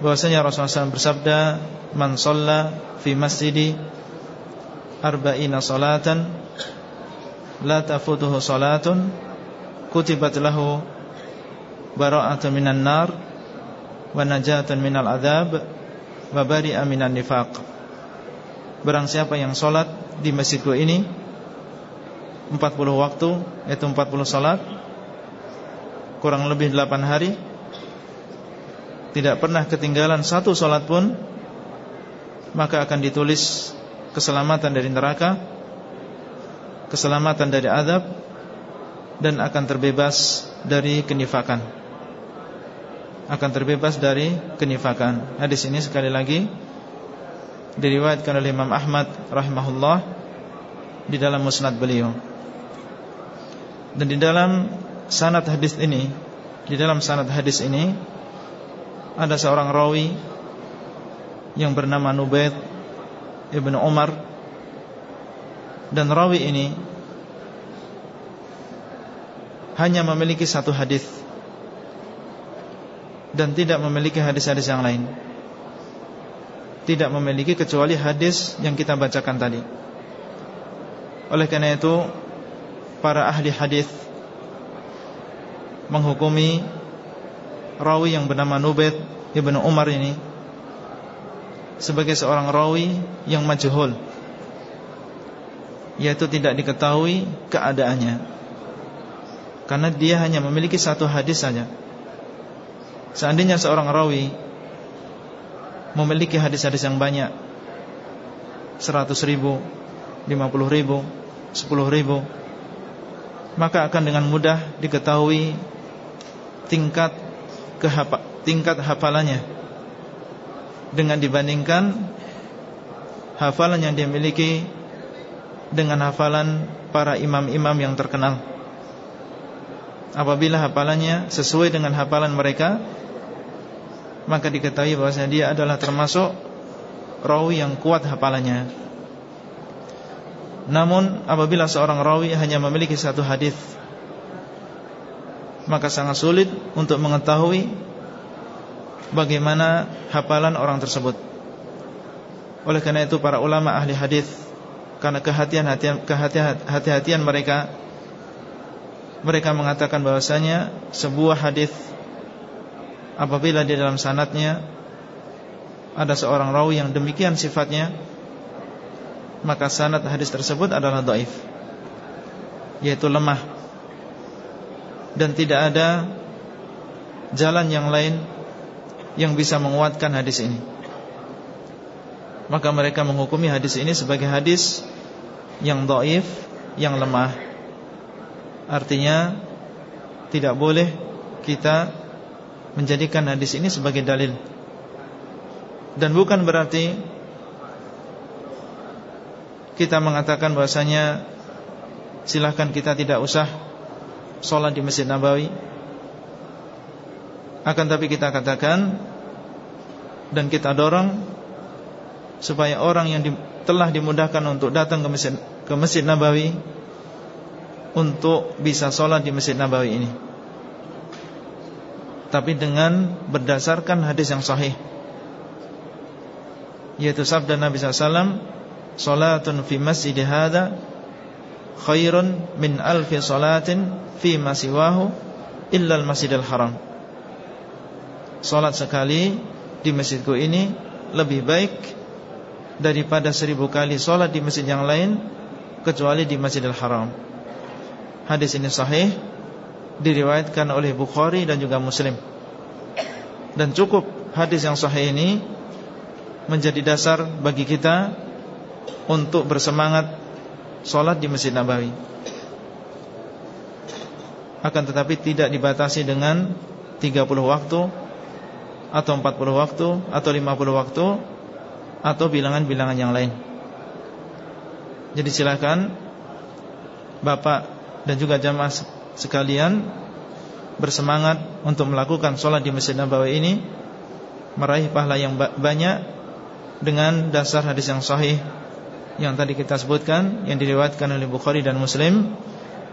A: bahwasanya Rasulullah SAW bersabda man shalla fi masjidi arba'ina salatan la tafutuhu salatun kutibat lahu bara'atan minan nar wa najatan minal adab wa bari'a minan nifaq. Barang siapa yang sholat di masjidku ini 40 waktu Yaitu 40 sholat Kurang lebih 8 hari Tidak pernah ketinggalan satu sholat pun Maka akan ditulis Keselamatan dari neraka Keselamatan dari adab Dan akan terbebas dari kenifakan akan terbebas dari kenifakan. Hadis ini sekali lagi diriwayatkan oleh Imam Ahmad rahimahullah di dalam musnad beliau. Dan di dalam sanad hadis ini, di dalam sanad hadis ini ada seorang rawi yang bernama Nubaid Ibnu Umar dan rawi ini hanya memiliki satu hadis dan tidak memiliki hadis-hadis yang lain. Tidak memiliki kecuali hadis yang kita bacakan tadi. Oleh karena itu, para ahli hadis menghukumi rawi yang bernama Nubaid ibnu Umar ini sebagai seorang rawi yang majhul yaitu tidak diketahui keadaannya karena dia hanya memiliki satu hadis saja Seandainya seorang rawi Memiliki hadis-hadis yang banyak 100 ribu 50 ribu 10 ribu Maka akan dengan mudah diketahui Tingkat kehapa, Tingkat hafalannya. Dengan dibandingkan Hafalan yang dia miliki Dengan hafalan Para imam-imam yang terkenal. Apabila hafalannya sesuai dengan hafalan mereka maka diketahui bahwasanya dia adalah termasuk rawi yang kuat hafalannya. Namun apabila seorang rawi hanya memiliki satu hadis maka sangat sulit untuk mengetahui bagaimana hafalan orang tersebut. Oleh karena itu para ulama ahli hadis karena kehatian-hatian kehatian-hatian mereka mereka mengatakan bahwasanya sebuah hadis apabila di dalam sanatnya ada seorang rawi yang demikian sifatnya maka sanad hadis tersebut adalah doif yaitu lemah. Dan tidak ada jalan yang lain yang bisa menguatkan hadis ini. Maka mereka menghukumi hadis ini sebagai hadis yang doif yang lemah. Artinya tidak boleh kita menjadikan hadis ini sebagai dalil Dan bukan berarti kita mengatakan bahwasanya silahkan kita tidak usah sholat di Masjid Nabawi. Akan tapi kita katakan dan kita dorong supaya orang yang di, telah dimudahkan untuk datang ke Masjid, ke Masjid Nabawi untuk bisa sholat di Masjid Nabawi ini. Tapi dengan berdasarkan hadis yang sahih. Yaitu sabda Nabi SAW Salatun fi masjid hada Khairun min alfi salatin Fi masiwahu Illal masjidil haram. Salat sekali Di masjidku ini Lebih baik Daripada seribu kali salat di masjid yang lain Kecuali di masjidil haram. Hadis ini sahih Diriwayatkan oleh Bukhari dan juga Muslim Dan cukup hadis yang sahih ini menjadi dasar bagi kita untuk bersemangat sholat di Masjid Nabawi. Akan tetapi tidak dibatasi dengan 30 waktu atau 40 waktu atau 50 waktu atau bilangan-bilangan yang lain. Jadi silakan Bapak dan juga jamaah sekalian bersemangat untuk melakukan sholat di Masjid Nabawi ini meraih pahala yang banyak dengan dasar hadis yang sahih yang tadi kita sebutkan yang diriwayatkan oleh Bukhari dan Muslim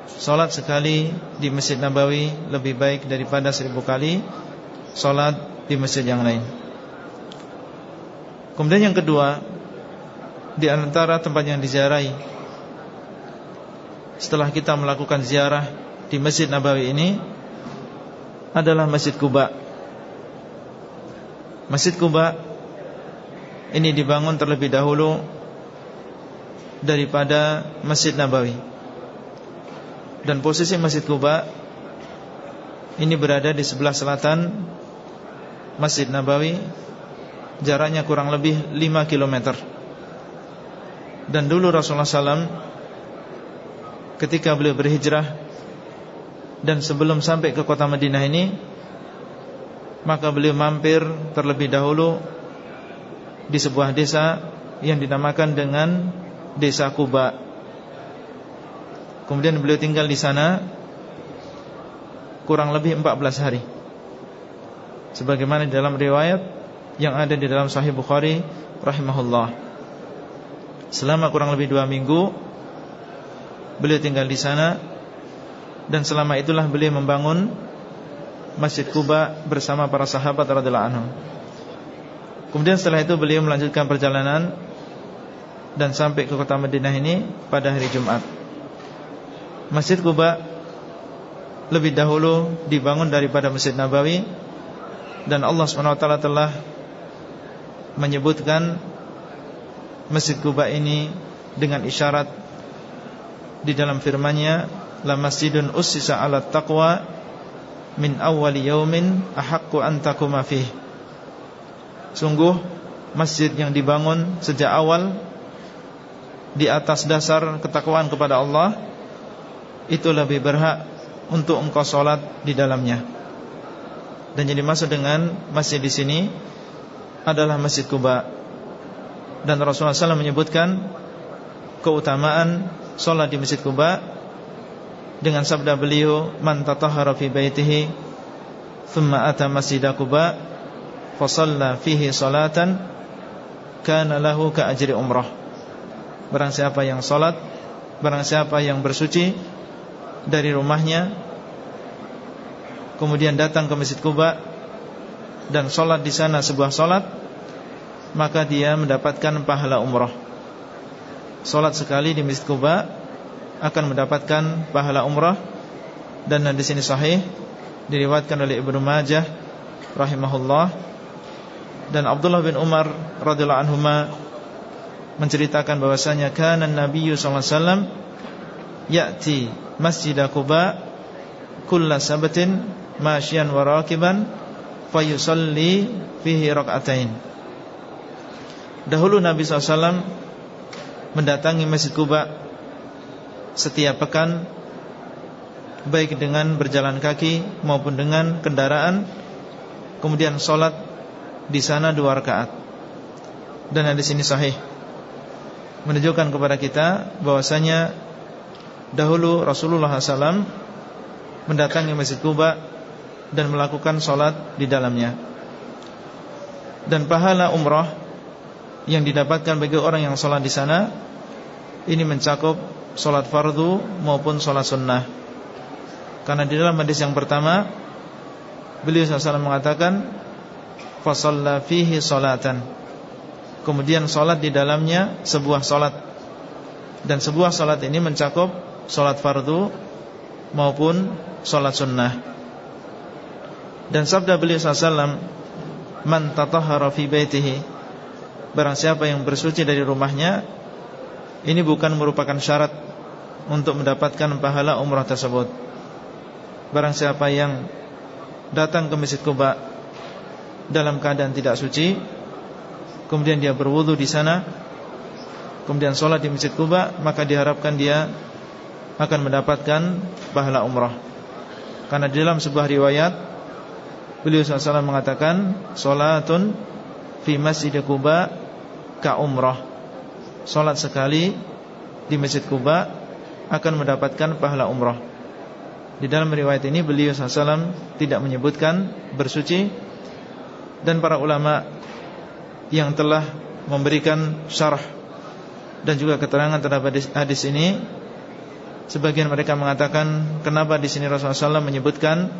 A: salat sekali di Masjid Nabawi lebih baik daripada seribu kali salat di masjid yang lain. Kemudian yang kedua di antara tempat yang diziarahi setelah kita melakukan ziarah di Masjid Nabawi ini adalah Masjid Kuba. Masjid Kuba ini dibangun terlebih dahulu daripada Masjid Nabawi. Dan posisi Masjid Kuba ini berada di sebelah selatan Masjid Nabawi, jaraknya kurang lebih 5 km. Dan dulu Rasulullah SAW ketika beliau berhijrah dan sebelum sampai ke kota Madinah ini maka beliau mampir terlebih dahulu di sebuah desa yang dinamakan dengan Desa Kuba. Kemudian beliau tinggal di sana kurang lebih 14 hari. Sebagaimana dalam riwayat yang ada di dalam Sahih Bukhari rahimahullah. Selama kurang lebih dua minggu beliau tinggal di sana dan selama itulah beliau membangun Masjid Kuba bersama para sahabat radhiyallahu anhum. Kemudian setelah itu beliau melanjutkan perjalanan dan sampai ke kota Madinah ini pada hari Jumat. Masjid Kuba lebih dahulu dibangun daripada Masjid Nabawi dan Allah SWT telah menyebutkan Masjid Kuba ini dengan isyarat di dalam firman-Nya la masjidun ussisa 'ala taqwa min awwali yaumin ahaqqu an taquma fihi Sungguh masjid yang dibangun sejak awal Di atas dasar ketakwaan kepada Allah Itu lebih berhak untuk engkau sholat di dalamnya. Dan jadi masuk dengan masjid di sini Adalah Masjid Kuba Dan Rasulullah SAW menyebutkan Keutamaan sholat di Masjid Kuba Dengan sabda beliau Man tatahara fi baitihi Thumma ata masjidah Kuba fasalla fihi salatan kana lahu ka ajri umrah. Barang siapa yang salat barang siapa yang bersuci dari rumahnya kemudian datang ke Masjid Kuba dan salat di sana sebuah salat maka dia mendapatkan pahala umrah. Salat sekali di Masjid Kuba akan mendapatkan pahala umrah. Dan di sini sahih diriwayatkan oleh Ibnu Majah rahimahullah. Dan Abdullah bin Umar radhiyallahu anhuma menceritakan bahwasanya kana Nabi sallallahu alaihi wasallam ya'ti Masjid Quba kulla sabatin masyian wa rakiban fayusalli fihi rak'atain. Dahulu Nabi SAW mendatangi Masjid Kuba setiap pekan baik dengan berjalan kaki maupun dengan kendaraan kemudian sholat di sana dua rakaat. dan hadis ini sahih menunjukkan kepada kita bahwasanya dahulu Rasulullah SAW mendatangi Masjid Kuba dan melakukan sholat di dalamnya. Dan pahala umrah yang didapatkan bagi orang yang sholat di sana ini mencakup sholat fardu maupun sholat sunnah. Karena di dalam hadis yang pertama beliau SAW mengatakan fasalla fihi salatan. Kemudian solat di dalamnya sebuah solat dan sebuah solat ini mencakup solat fardu maupun solat sunnah. Dan sabda beliau sallam man tatahhara fi baitihi. Barang siapa yang bersuci dari rumahnya ini bukan merupakan syarat untuk mendapatkan pahala umrah tersebut barang siapa yang datang ke Masjid Kuba dalam keadaan tidak suci kemudian dia berwudu di sana, kemudian sholat di Masjid Kuba, maka diharapkan dia akan mendapatkan pahala umrah. Karena dalam sebuah riwayat beliau SAW mengatakan sholatun fi Masjid Kuba ka umrah. Sholat sekali di Masjid Kuba akan mendapatkan pahala umrah. Di dalam riwayat ini beliau SAW tidak menyebutkan bersuci dan para ulama yang telah memberikan syarah dan juga keterangan terhadap hadis, ini sebagian mereka mengatakan kenapa di sini Rasulullah SAW menyebutkan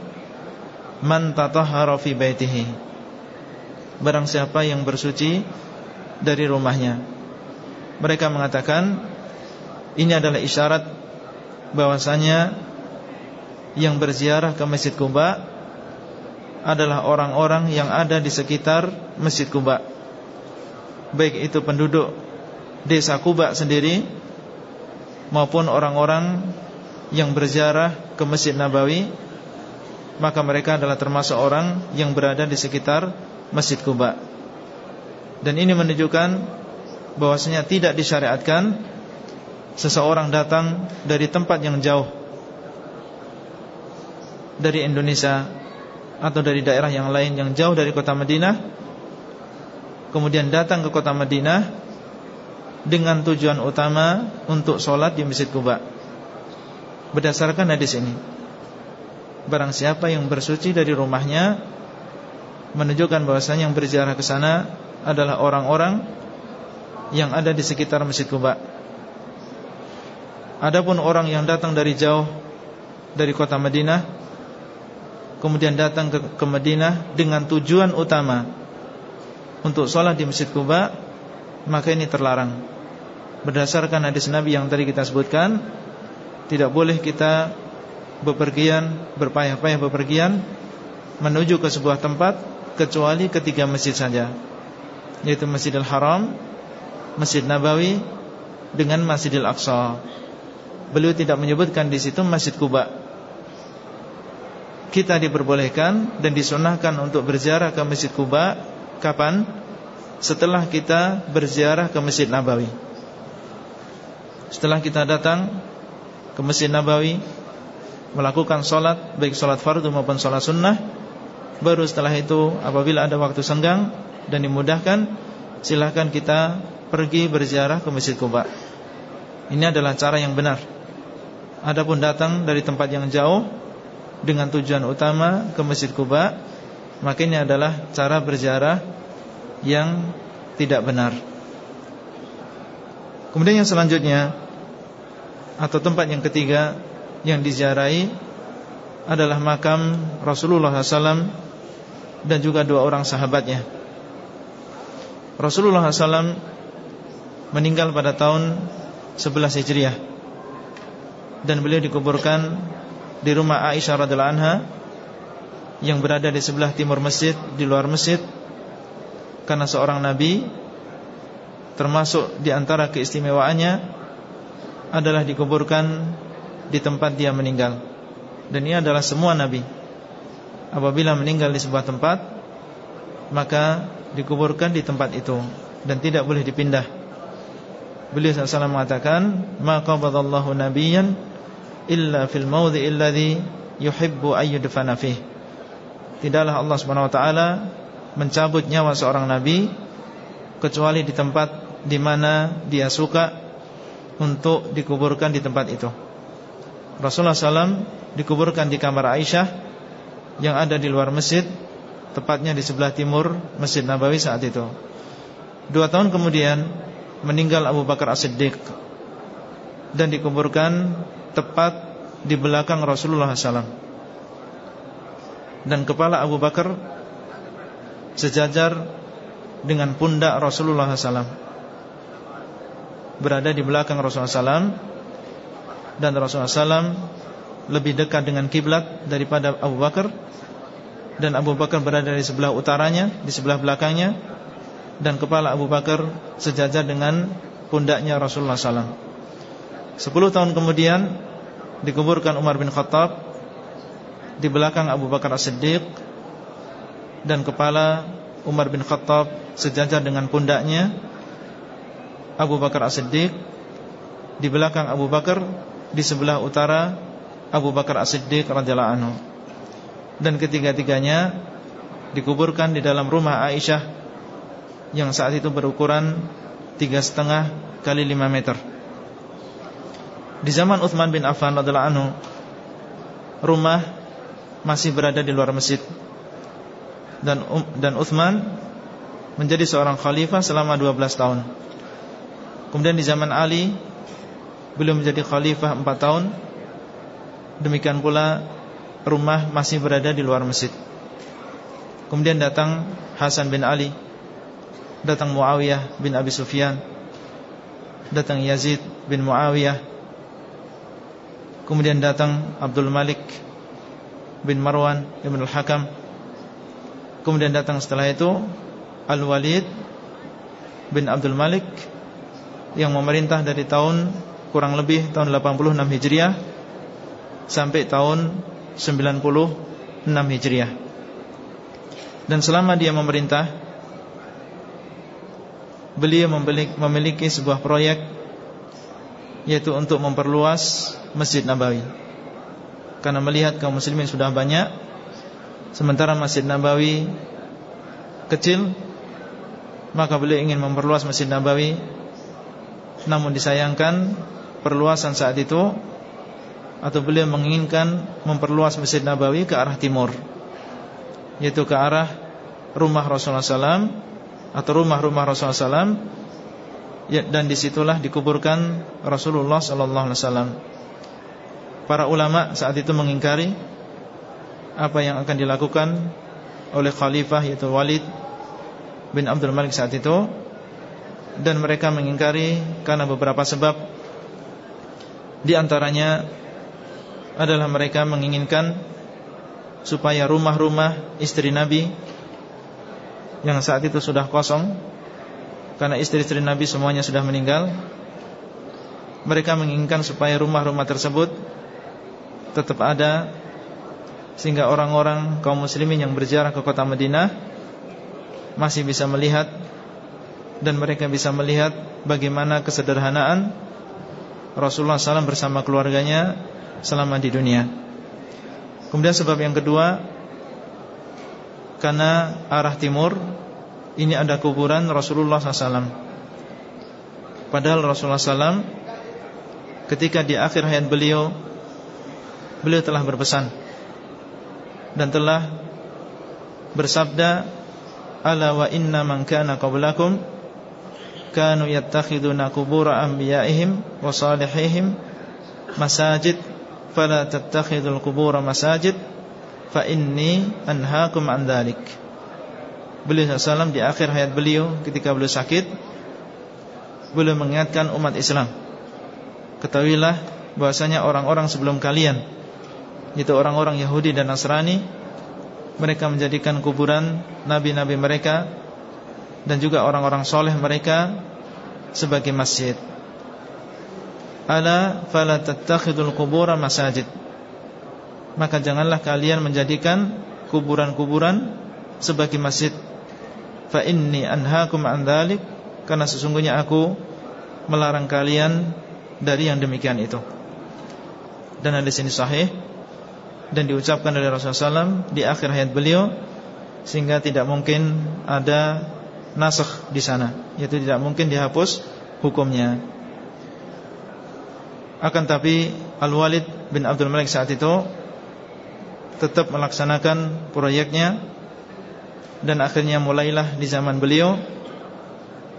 A: man tatahhara fi baitihi barang siapa yang bersuci dari rumahnya mereka mengatakan ini adalah isyarat bahwasanya yang berziarah ke Masjid Kuba adalah orang-orang yang ada di sekitar Masjid Kuba baik itu penduduk desa Kuba sendiri maupun orang-orang yang berziarah ke Masjid Nabawi maka mereka adalah termasuk orang yang berada di sekitar Masjid Kuba dan ini menunjukkan bahwasanya tidak disyariatkan seseorang datang dari tempat yang jauh dari Indonesia atau dari daerah yang lain yang jauh dari kota Madinah kemudian datang ke kota Madinah dengan tujuan utama untuk sholat di Masjid Kuba. Berdasarkan hadis ini, barang siapa yang bersuci dari rumahnya menunjukkan bahwasanya yang berziarah ke sana adalah orang-orang yang ada di sekitar Masjid Kuba. Adapun orang yang datang dari jauh dari kota Madinah kemudian datang ke, ke Madinah dengan tujuan utama untuk sholat di Masjid Kuba Maka ini terlarang. Berdasarkan hadis Nabi yang tadi kita sebutkan Tidak boleh kita Bepergian Berpayah-payah bepergian Menuju ke sebuah tempat Kecuali ketiga masjid saja Yaitu Masjidil Haram Masjid Nabawi Dengan Masjidil Aqsa Beliau tidak menyebutkan di situ Masjid Kuba Kita diperbolehkan Dan disunahkan untuk berziarah ke Masjid Kuba Kapan? Setelah kita berziarah ke Masjid Nabawi. Setelah kita datang ke Masjid Nabawi Melakukan sholat Baik sholat fardu maupun sholat sunnah Baru setelah itu apabila ada waktu senggang Dan dimudahkan Silahkan kita pergi berziarah ke Masjid Kuba Ini adalah cara yang benar Adapun datang dari tempat yang jauh Dengan tujuan utama ke Masjid Kuba Maka ini adalah cara berziarah yang tidak benar. Kemudian yang selanjutnya atau tempat yang ketiga yang diziarahi adalah makam Rasulullah SAW dan juga dua orang sahabatnya. Rasulullah SAW meninggal pada tahun 11 Hijriah dan beliau dikuburkan di rumah Aisyah radhiallahu anha yang berada di sebelah timur masjid di luar masjid karena seorang nabi termasuk di antara keistimewaannya adalah dikuburkan di tempat dia meninggal. Dan ini adalah semua nabi. Apabila meninggal di sebuah tempat, maka dikuburkan di tempat itu dan tidak boleh dipindah. Beliau SAW mengatakan, "Ma qabadallahu nabiyyan illa fil mawdhi'i alladhi yuhibbu ayyudfana fih." Tidaklah Allah Subhanahu wa taala mencabut nyawa seorang nabi kecuali di tempat di mana dia suka untuk dikuburkan di tempat itu. Rasulullah SAW dikuburkan di kamar Aisyah yang ada di luar masjid, tepatnya di sebelah timur Masjid Nabawi saat itu. Dua tahun kemudian meninggal Abu Bakar As-Siddiq dan dikuburkan tepat di belakang Rasulullah SAW. Dan kepala Abu Bakar sejajar dengan pundak Rasulullah SAW Berada di belakang Rasulullah SAW Dan Rasulullah SAW Lebih dekat dengan kiblat daripada Abu Bakar. Dan Abu Bakar berada di sebelah utaranya Di sebelah belakangnya. Dan kepala Abu Bakar sejajar dengan pundaknya Rasulullah SAW Sepuluh tahun kemudian Dikuburkan Umar bin Khattab Di belakang Abu Bakar As-Siddiq Dan kepala Umar bin Khattab sejajar dengan pundaknya Abu Bakar As-Siddiq Di belakang Abu Bakar Di sebelah utara Abu Bakar As-Siddiq anhu. Dan ketiga-tiganya Dikuburkan di dalam rumah Aisyah Yang saat itu berukuran Tiga setengah kali lima meter Di zaman Uthman bin Affan radhiyallahu anhu Rumah masih berada di luar masjid dan dan Uthman menjadi seorang khalifah selama 12 tahun. Kemudian di zaman Ali beliau menjadi khalifah 4 tahun. Demikian pula rumah masih berada di luar masjid. Kemudian datang Hasan bin Ali, datang Muawiyah bin Abi Sufyan, datang Yazid bin Muawiyah. Kemudian datang Abdul Malik bin Marwan bin Al-Hakam. Kemudian datang setelah itu Al-Walid bin Abdul Malik Yang memerintah dari tahun kurang lebih tahun 86 Hijriah Sampai tahun 96 Hijriah. Dan selama dia memerintah Beliau memiliki sebuah proyek Yaitu untuk memperluas Masjid Nabawi. Karena melihat kaum muslimin sudah banyak Sementara Masjid Nabawi kecil Maka beliau ingin memperluas Masjid Nabawi. Namun disayangkan Perluasan saat itu Atau beliau menginginkan Memperluas Masjid Nabawi ke arah timur Yaitu ke arah Rumah Rasulullah SAW Atau rumah-rumah Rasulullah SAW ya, Dan di situlah dikuburkan Rasulullah SAW Para ulama saat itu mengingkari apa yang akan dilakukan oleh khalifah yaitu Walid bin Abdul Malik saat itu. Dan mereka mengingkari karena beberapa sebab. Di antaranya adalah mereka menginginkan supaya rumah-rumah istri Nabi yang saat itu sudah kosong karena istri-istri Nabi semuanya sudah meninggal mereka menginginkan supaya rumah-rumah tersebut tetap ada sehingga orang-orang kaum muslimin yang berjarah ke kota Madinah Masih bisa melihat Dan mereka bisa melihat Bagaimana kesederhanaan Rasulullah SAW bersama keluarganya Selama di dunia. Kemudian sebab yang kedua Karena arah timur Ini ada kuburan Rasulullah SAW Padahal Rasulullah SAW Ketika di akhir hayat beliau Beliau telah berpesan dan telah bersabda ala wa inna man kana qablakum kanu yattakhiduna qubur anbiya'ihim wa salihihim masajid. Fala tattakhidul qubur masajid fa inni anhaakum an dhalik. Beliau SAW di akhir hayat beliau ketika beliau sakit Beliau mengingatkan umat Islam Ketahuilah bahwasanya orang-orang sebelum kalian itu orang-orang Yahudi dan Nasrani. Mereka menjadikan kuburan Nabi-Nabi mereka. Dan juga orang-orang soleh mereka Sebagai masjid. Ala masajid. Maka janganlah kalian menjadikan Kuburan-kuburan Sebagai masjid. Fa inni anhaakum an Karena sesungguhnya aku Melarang kalian Dari yang demikian itu. Dan hadis ini sahih dan diucapkan oleh Rasulullah SAW di akhir hayat beliau sehingga tidak mungkin ada nasakh di sana, yaitu tidak mungkin dihapus hukumnya. Akan tapi Al-Walid bin Abdul Malik saat itu tetap melaksanakan proyeknya dan akhirnya mulailah di zaman beliau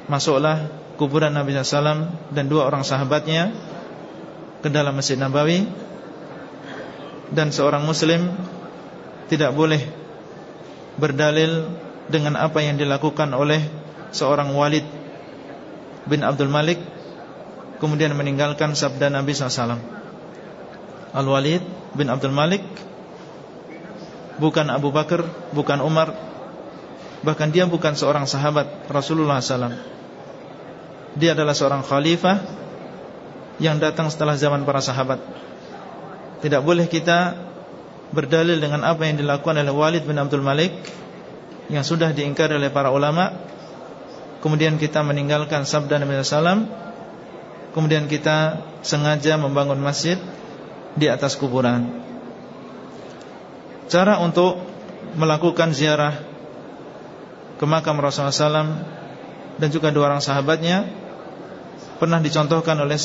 A: masuklah kuburan Nabi SAW dan dua orang sahabatnya ke dalam Masjid Nabawi dan seorang muslim tidak boleh berdalil dengan apa yang dilakukan oleh seorang Walid bin Abdul Malik kemudian meninggalkan sabda Nabi SAW Al-Walid bin Abdul Malik bukan Abu Bakar bukan Umar bahkan dia bukan seorang sahabat Rasulullah SAW dia adalah seorang khalifah yang datang setelah zaman para sahabat tidak boleh kita berdalil dengan apa yang dilakukan oleh Walid bin Abdul Malik yang sudah diingkar oleh para ulama. Kemudian kita meninggalkan sabda Nabi SAW kemudian kita sengaja membangun masjid di atas kuburan. Cara untuk melakukan ziarah ke makam Rasulullah SAW dan juga dua orang sahabatnya pernah dicontohkan oleh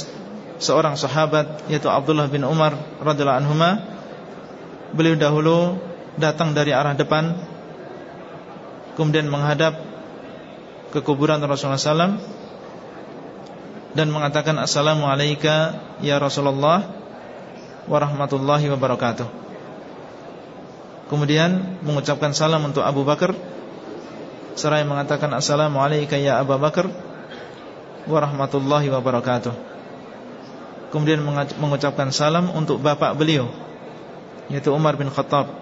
A: seorang sahabat yaitu Abdullah bin Umar radhiyallahu anhuma beliau dahulu datang dari arah depan kemudian menghadap ke kuburan Rasulullah SAW dan mengatakan assalamu alayka ya Rasulullah warahmatullahi wabarakatuh. Kemudian mengucapkan salam untuk Abu Bakar seraya mengatakan assalamu alayka ya Abu Bakar warahmatullahi wabarakatuh. Kemudian mengucapkan salam untuk bapak beliau yaitu Umar bin Khattab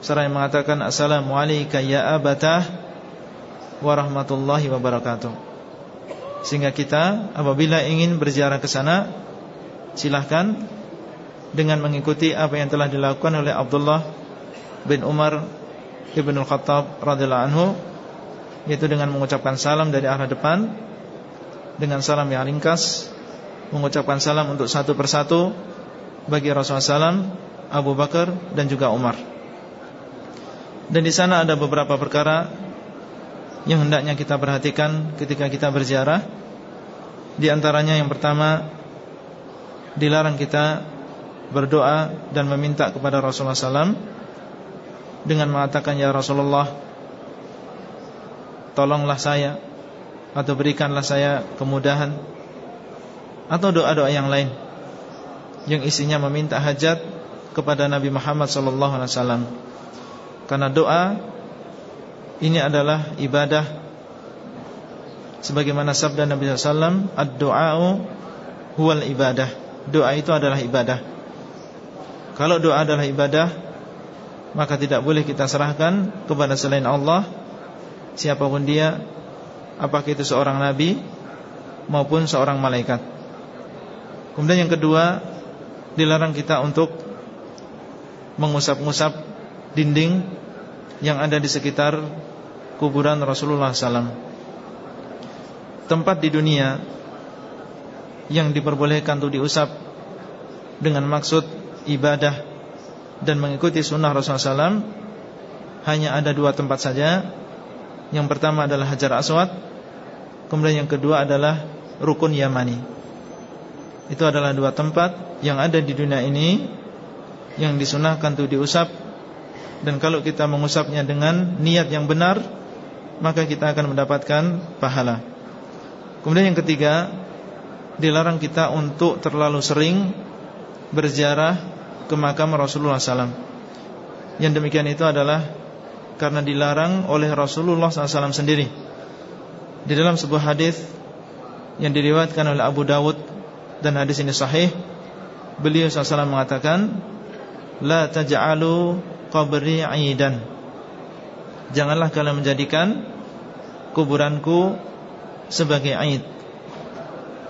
A: seraya mengatakan assalamu alayka ya abatah warahmatullahi wabarakatuh. Sehingga kita apabila ingin berziarah ke sana silahkan dengan mengikuti apa yang telah dilakukan oleh Abdullah bin Umar Ibn Al-Khattab radhiyallahu anhu yaitu dengan mengucapkan salam dari arah depan dengan salam yang ringkas mengucapkan salam untuk satu persatu bagi Rasulullah SAW Abu Bakar dan juga Umar dan di sana ada beberapa perkara yang hendaknya kita perhatikan ketika kita berziarah. Di antaranya yang pertama dilarang kita berdoa dan meminta kepada Rasulullah SAW dengan mengatakan ya Rasulullah tolonglah saya atau berikanlah saya kemudahan atau doa-doa yang lain yang isinya meminta hajat kepada Nabi Muhammad SAW. Karena doa ini adalah ibadah sebagaimana sabda Nabi SAW ad-du'a'u huwal ibadah. Doa itu adalah ibadah. Kalau doa adalah ibadah, maka tidak boleh kita serahkan kepada selain Allah siapa pun dia, apakah itu seorang nabi maupun seorang malaikat. Kemudian yang kedua, dilarang kita untuk mengusap-ngusap dinding yang ada di sekitar kuburan Rasulullah SAW. Tempat di dunia yang diperbolehkan untuk diusap dengan maksud ibadah dan mengikuti sunnah Rasulullah SAW hanya ada dua tempat saja. Yang pertama adalah Hajar Aswad, kemudian yang kedua adalah Rukun Yamani. Itu adalah dua tempat yang ada di dunia ini yang disunahkan untuk diusap. Dan kalau kita mengusapnya dengan niat yang benar Maka kita akan mendapatkan pahala. Kemudian yang ketiga Dilarang kita untuk terlalu sering Berziarah ke makam Rasulullah SAW Yang demikian itu adalah Karena dilarang oleh Rasulullah SAW sendiri. Di dalam sebuah hadis Yang diriwayatkan oleh Abu Dawud Dan hadis ini sahih Beliau SAW mengatakan La taj'alu qabri aidan Janganlah kalian menjadikan kuburanku sebagai aid.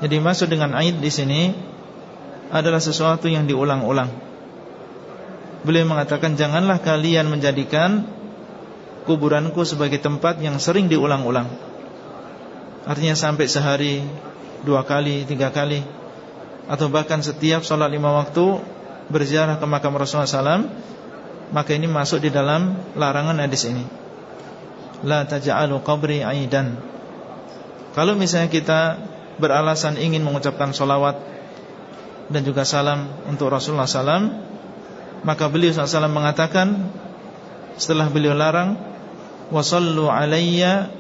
A: Jadi maksud dengan aid di sini adalah sesuatu yang diulang-ulang. Beliau mengatakan janganlah kalian menjadikan kuburanku sebagai tempat yang sering diulang-ulang. Artinya sampai sehari dua kali, tiga kali, atau bahkan setiap sholat lima waktu berziarah ke makam Rasulullah SAW maka ini masuk di dalam larangan hadis ini. la taj'alu qabri aidan kalau misalnya kita beralasan ingin mengucapkan solawat dan juga salam untuk Rasulullah SAW maka beliau SAW mengatakan setelah beliau larang wasallu alayya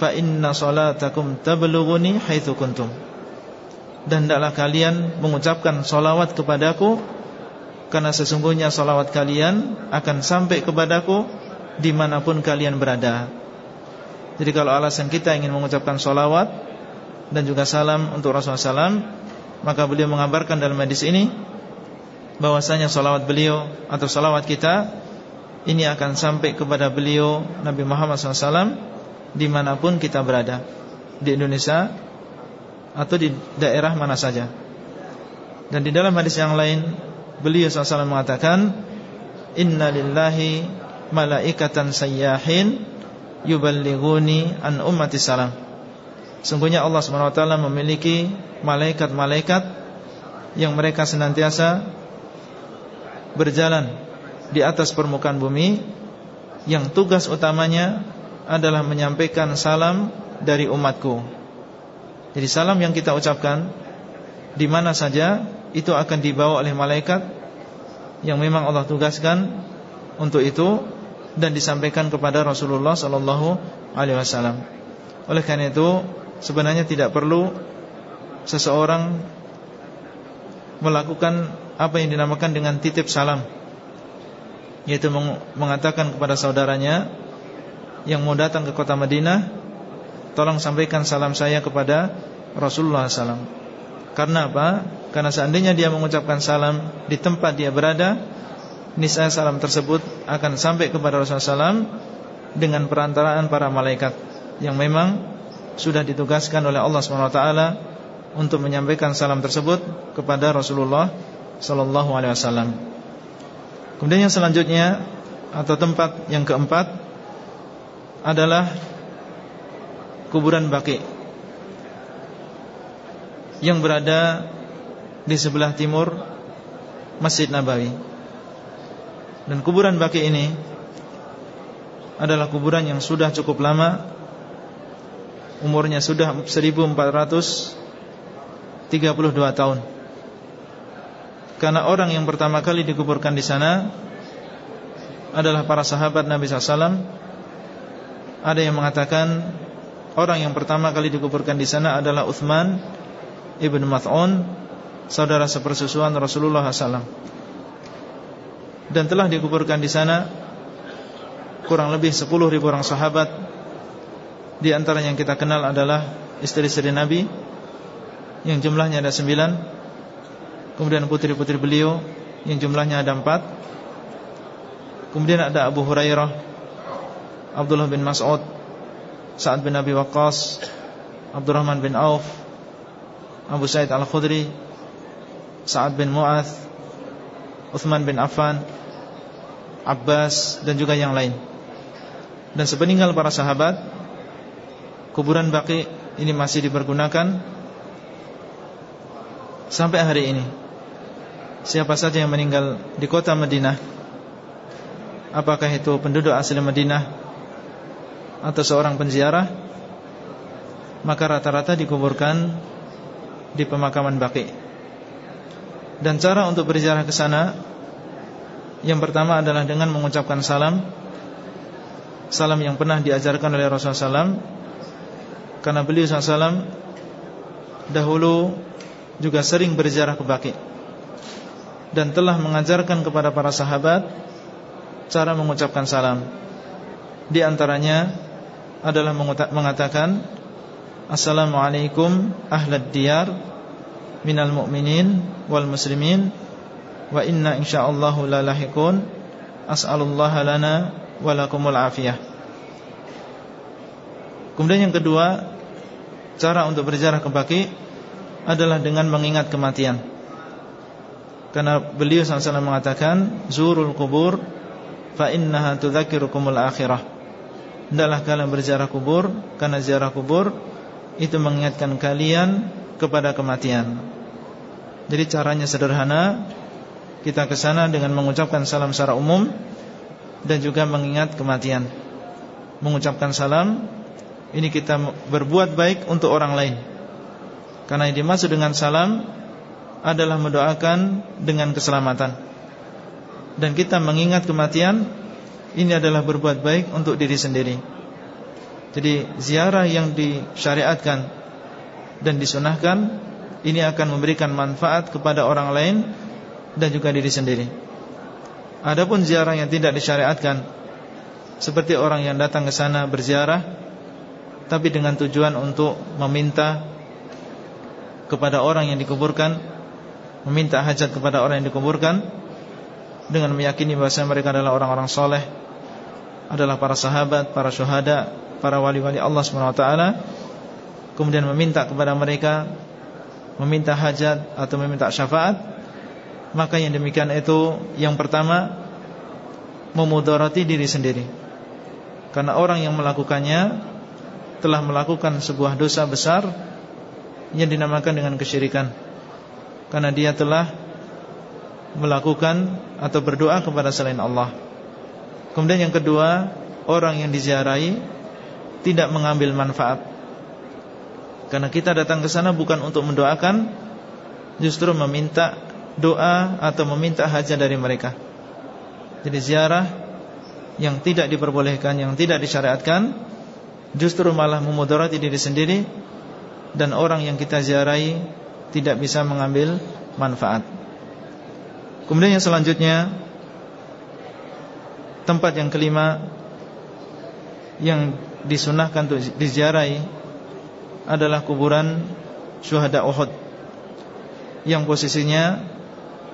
A: fa inna salatakum tablughuni haitsu kuntum dan hendaklah kalian mengucapkan solawat kepadaku karena sesungguhnya solawat kalian akan sampai kepadaku di mana pun kalian berada. Jadi kalau alasan kita ingin mengucapkan solawat dan juga salam untuk Rasulullah SAW, maka beliau mengabarkan dalam hadis ini bahwasanya solawat beliau atau solawat kita ini akan sampai kepada beliau Nabi Muhammad SAW di mana pun kita berada di Indonesia atau di daerah mana saja. Dan di dalam hadis yang lain beliau SAW mengatakan Inna lillahi malaikatan sayyahin yuballighuni an ummati salam. Sungguhnya Allah SWT memiliki malaikat-malaikat yang mereka senantiasa berjalan di atas permukaan bumi yang tugas utamanya adalah menyampaikan salam dari umatku. Jadi salam yang kita ucapkan di mana saja itu akan dibawa oleh malaikat yang memang Allah tugaskan untuk itu dan disampaikan kepada Rasulullah sallallahu alaihi wasallam. Oleh karena itu, sebenarnya tidak perlu seseorang melakukan apa yang dinamakan dengan titip salam yaitu mengatakan kepada saudaranya yang mau datang ke kota Madinah tolong sampaikan salam saya kepada Rasulullah SAW karena apa? Karena seandainya dia mengucapkan salam di tempat dia berada niscaya salam tersebut akan sampai kepada Rasulullah SAW dengan perantaraan para malaikat yang memang sudah ditugaskan oleh Allah SWT untuk menyampaikan salam tersebut kepada Rasulullah Sallallahu Alaihi Wasallam. Kemudian yang selanjutnya atau tempat yang keempat adalah kuburan Baki. Yang berada di sebelah timur Masjid Nabawi. Dan kuburan Baki ini adalah kuburan yang sudah cukup lama. Umurnya sudah 1432 tahun. Karena orang yang pertama kali dikuburkan di sana Adalah para sahabat Nabi SAW Ada yang mengatakan Orang yang pertama kali dikuburkan di sana adalah Uthman Ibn Math'un Saudara sepersusuan Rasulullah SAW dan telah dikuburkan di sana kurang lebih 10 ribu orang sahabat. Di antara yang kita kenal adalah istri-istri Nabi yang jumlahnya ada 9 kemudian putri-putri beliau yang jumlahnya ada 4 kemudian ada Abu Hurairah Abdullah bin Mas'ud Sa'ad bin Abi Waqqas Abdurrahman bin Auf Abu Said Al-Khudri Sa'ad bin Mu'ath Uthman bin Affan Abbas dan juga yang lain. Dan sepeninggal para sahabat Kuburan Baqi ini masih dipergunakan Sampai hari ini. Siapa saja yang meninggal di kota Madinah Apakah itu penduduk asli Madinah Atau seorang penziarah Maka rata-rata dikuburkan Di pemakaman Baqi. Dan cara untuk berziarah ke sana yang pertama adalah dengan mengucapkan salam. Salam yang pernah diajarkan oleh Rasulullah SAW Karena beliau SAW Dahulu juga sering berjarah ke Baki Dan telah mengajarkan kepada para sahabat Cara mengucapkan salam. Di antaranya adalah mengatakan Assalamualaikum ahlad diyar Minal mu'minin wal muslimin wa inna insyaallah la lahiqun as'alullaha lana wa lakumul afiyah. Kemudian yang kedua cara untuk berjarah ke Baki adalah dengan mengingat kematian. Karena beliau SAW mengatakan zurul kubur fa innaha tudzakirukumul akhirah Hendaklah kalian berziarah kubur karena ziarah kubur itu mengingatkan kalian kepada kematian. Jadi caranya sederhana kita ke sana dengan mengucapkan salam secara umum dan juga mengingat kematian. mengucapkan salam ini kita berbuat baik untuk orang lain. Karena yang dimaksud dengan salam adalah mendoakan dengan keselamatan. Dan kita mengingat kematian ini adalah berbuat baik untuk diri sendiri. Jadi ziarah yang disyariatkan dan disunahkan ini akan memberikan manfaat kepada orang lain dan juga diri sendiri. Adapun ziarah yang tidak disyariatkan seperti orang yang datang ke sana berziarah tapi dengan tujuan untuk meminta kepada orang yang dikuburkan, meminta hajat kepada orang yang dikuburkan dengan meyakini bahwa mereka adalah orang-orang soleh, adalah para sahabat, para syuhada, para wali-wali Allah SWT Kemudian meminta kepada mereka Meminta hajat atau meminta syafaat. Maka yang demikian itu Yang pertama Memudarati diri sendiri. Karena orang yang melakukannya Telah melakukan sebuah dosa besar Yang dinamakan dengan kesyirikan. Karena dia telah Melakukan Atau berdoa kepada selain Allah Kemudian yang kedua Orang yang diziarahi tidak mengambil manfaat. Karena kita datang ke sana bukan untuk mendoakan, justru meminta doa atau meminta hajat dari mereka. Jadi ziarah yang tidak diperbolehkan, yang tidak disyariatkan, justru malah memudarati diri sendiri dan orang yang kita ziarahi tidak bisa mengambil manfaat. Kemudian yang selanjutnya tempat yang kelima yang disunahkan untuk diziarahi adalah kuburan syuhada Uhud yang posisinya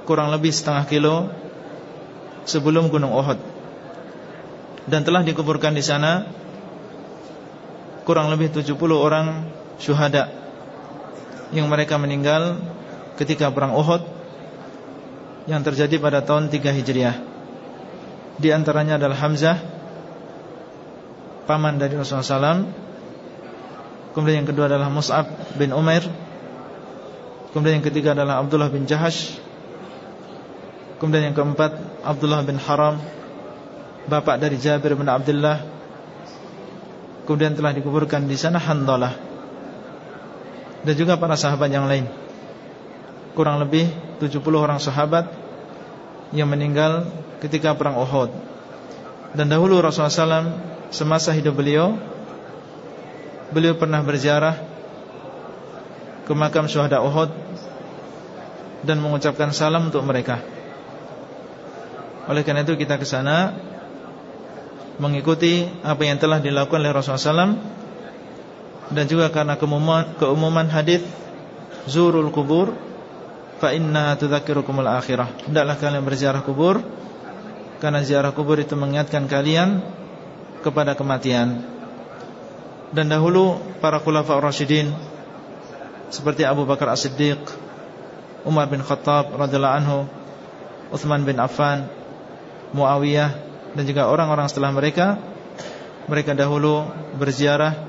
A: kurang lebih setengah kilo sebelum Gunung Uhud dan telah dikuburkan di sana kurang lebih 70 orang syuhada yang mereka meninggal ketika perang Uhud yang terjadi pada tahun 3 Hijriah. Di antaranya adalah Hamzah paman dari Rasulullah SAW Kemudian yang kedua adalah Mus'ab bin Umair. Kemudian yang ketiga adalah Abdullah bin Jahash. Kemudian yang keempat Abdullah bin Haram Bapak dari Jabir bin Abdullah. Kemudian telah dikuburkan di sana Handalah. Dan juga para sahabat yang lain. Kurang lebih 70 orang sahabat Yang meninggal ketika perang Uhud. Dan dahulu Rasulullah SAW semasa hidup beliau Beliau pernah berziarah Ke makam syuhada Uhud Dan mengucapkan salam untuk mereka. Oleh karena itu kita ke sana Mengikuti apa yang telah dilakukan oleh Rasulullah SAW Dan juga karena keumuman, keumuman hadis Zurul kubur Fa inna tudzakirukumul akhirah Hendaklah kalian berziarah kubur. Karena ziarah kubur itu mengingatkan kalian kepada kematian. Dan dahulu para khulafa Rasyidin Seperti Abu Bakar As-Siddiq Umar bin Khattab radhiyallahu anhu Uthman bin Affan Muawiyah Dan juga orang-orang setelah mereka Mereka dahulu berziarah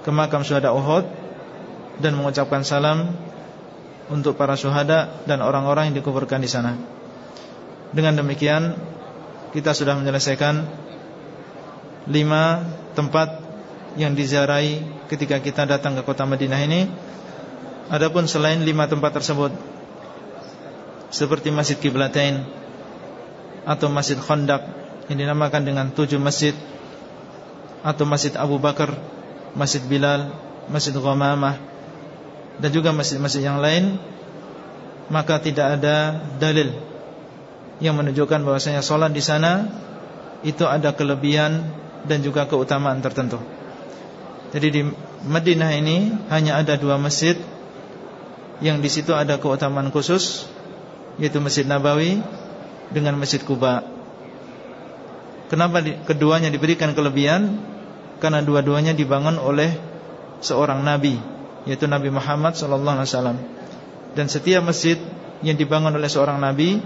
A: Ke makam syuhada Uhud Dan mengucapkan salam Untuk para syuhada Dan orang-orang yang dikuburkan di sana. Dengan demikian Kita sudah menyelesaikan lima tempat yang diziarahi ketika kita datang ke kota Madinah ini. Adapun selain lima tempat tersebut Seperti Masjid Qiblatain Atau Masjid Khandaq Yang dinamakan dengan tujuh masjid Atau Masjid Abu Bakar Masjid Bilal Masjid Ghamamah Dan juga masjid-masjid yang lain Maka tidak ada dalil Yang menunjukkan bahwasanya sholat di sana Itu ada kelebihan dan juga keutamaan tertentu. Jadi di Madinah ini hanya ada dua masjid yang di situ ada keutamaan khusus yaitu Masjid Nabawi dengan Masjid Kuba. Kenapa keduanya diberikan kelebihan? Karena dua-duanya dibangun oleh seorang nabi yaitu Nabi Muhammad sallallahu alaihi wasallam. Dan setiap masjid yang dibangun oleh seorang nabi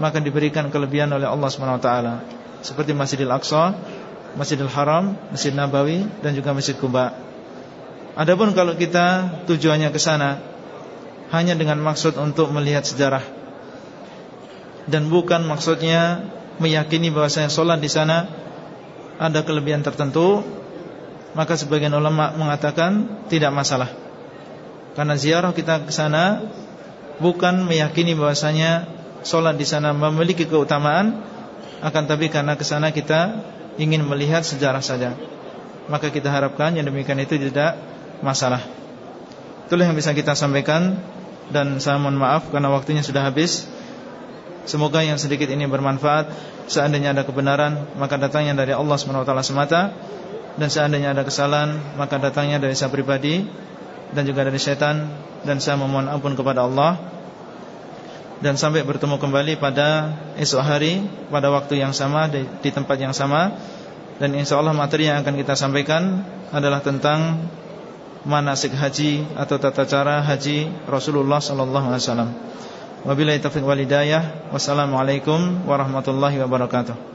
A: maka diberikan kelebihan oleh Allah Subhanahu wa taala. Seperti Masjidil Aqsa Masjidil Haram, Masjid Nabawi dan juga Masjid Kuba. Adapun kalau kita tujuannya ke sana hanya dengan maksud untuk melihat sejarah dan bukan maksudnya meyakini bahwasanya sholat di sana ada kelebihan tertentu Maka sebagian ulama mengatakan Tidak masalah Karena ziarah kita ke sana Bukan meyakini bahwasanya Sholat di sana memiliki keutamaan Akan tapi karena ke sana kita Ingin melihat sejarah saja. Maka kita harapkan yang demikian itu tidak masalah. Itulah yang bisa kita sampaikan Dan saya mohon maaf karena waktunya sudah habis. Semoga yang sedikit ini bermanfaat. Seandainya ada kebenaran Maka datangnya dari Allah SWT semata. Dan seandainya ada kesalahan Maka datangnya dari saya pribadi Dan juga dari setan Dan saya memohon ampun kepada Allah Dan sampai bertemu kembali pada esok hari Pada waktu yang sama Di, di tempat yang sama Dan insya Allah materi yang akan kita sampaikan Adalah tentang Manasik haji Atau tata cara haji Rasulullah SAW Wabillahi taufiq walidayah. Wassalamualaikum warahmatullahi wabarakatuh.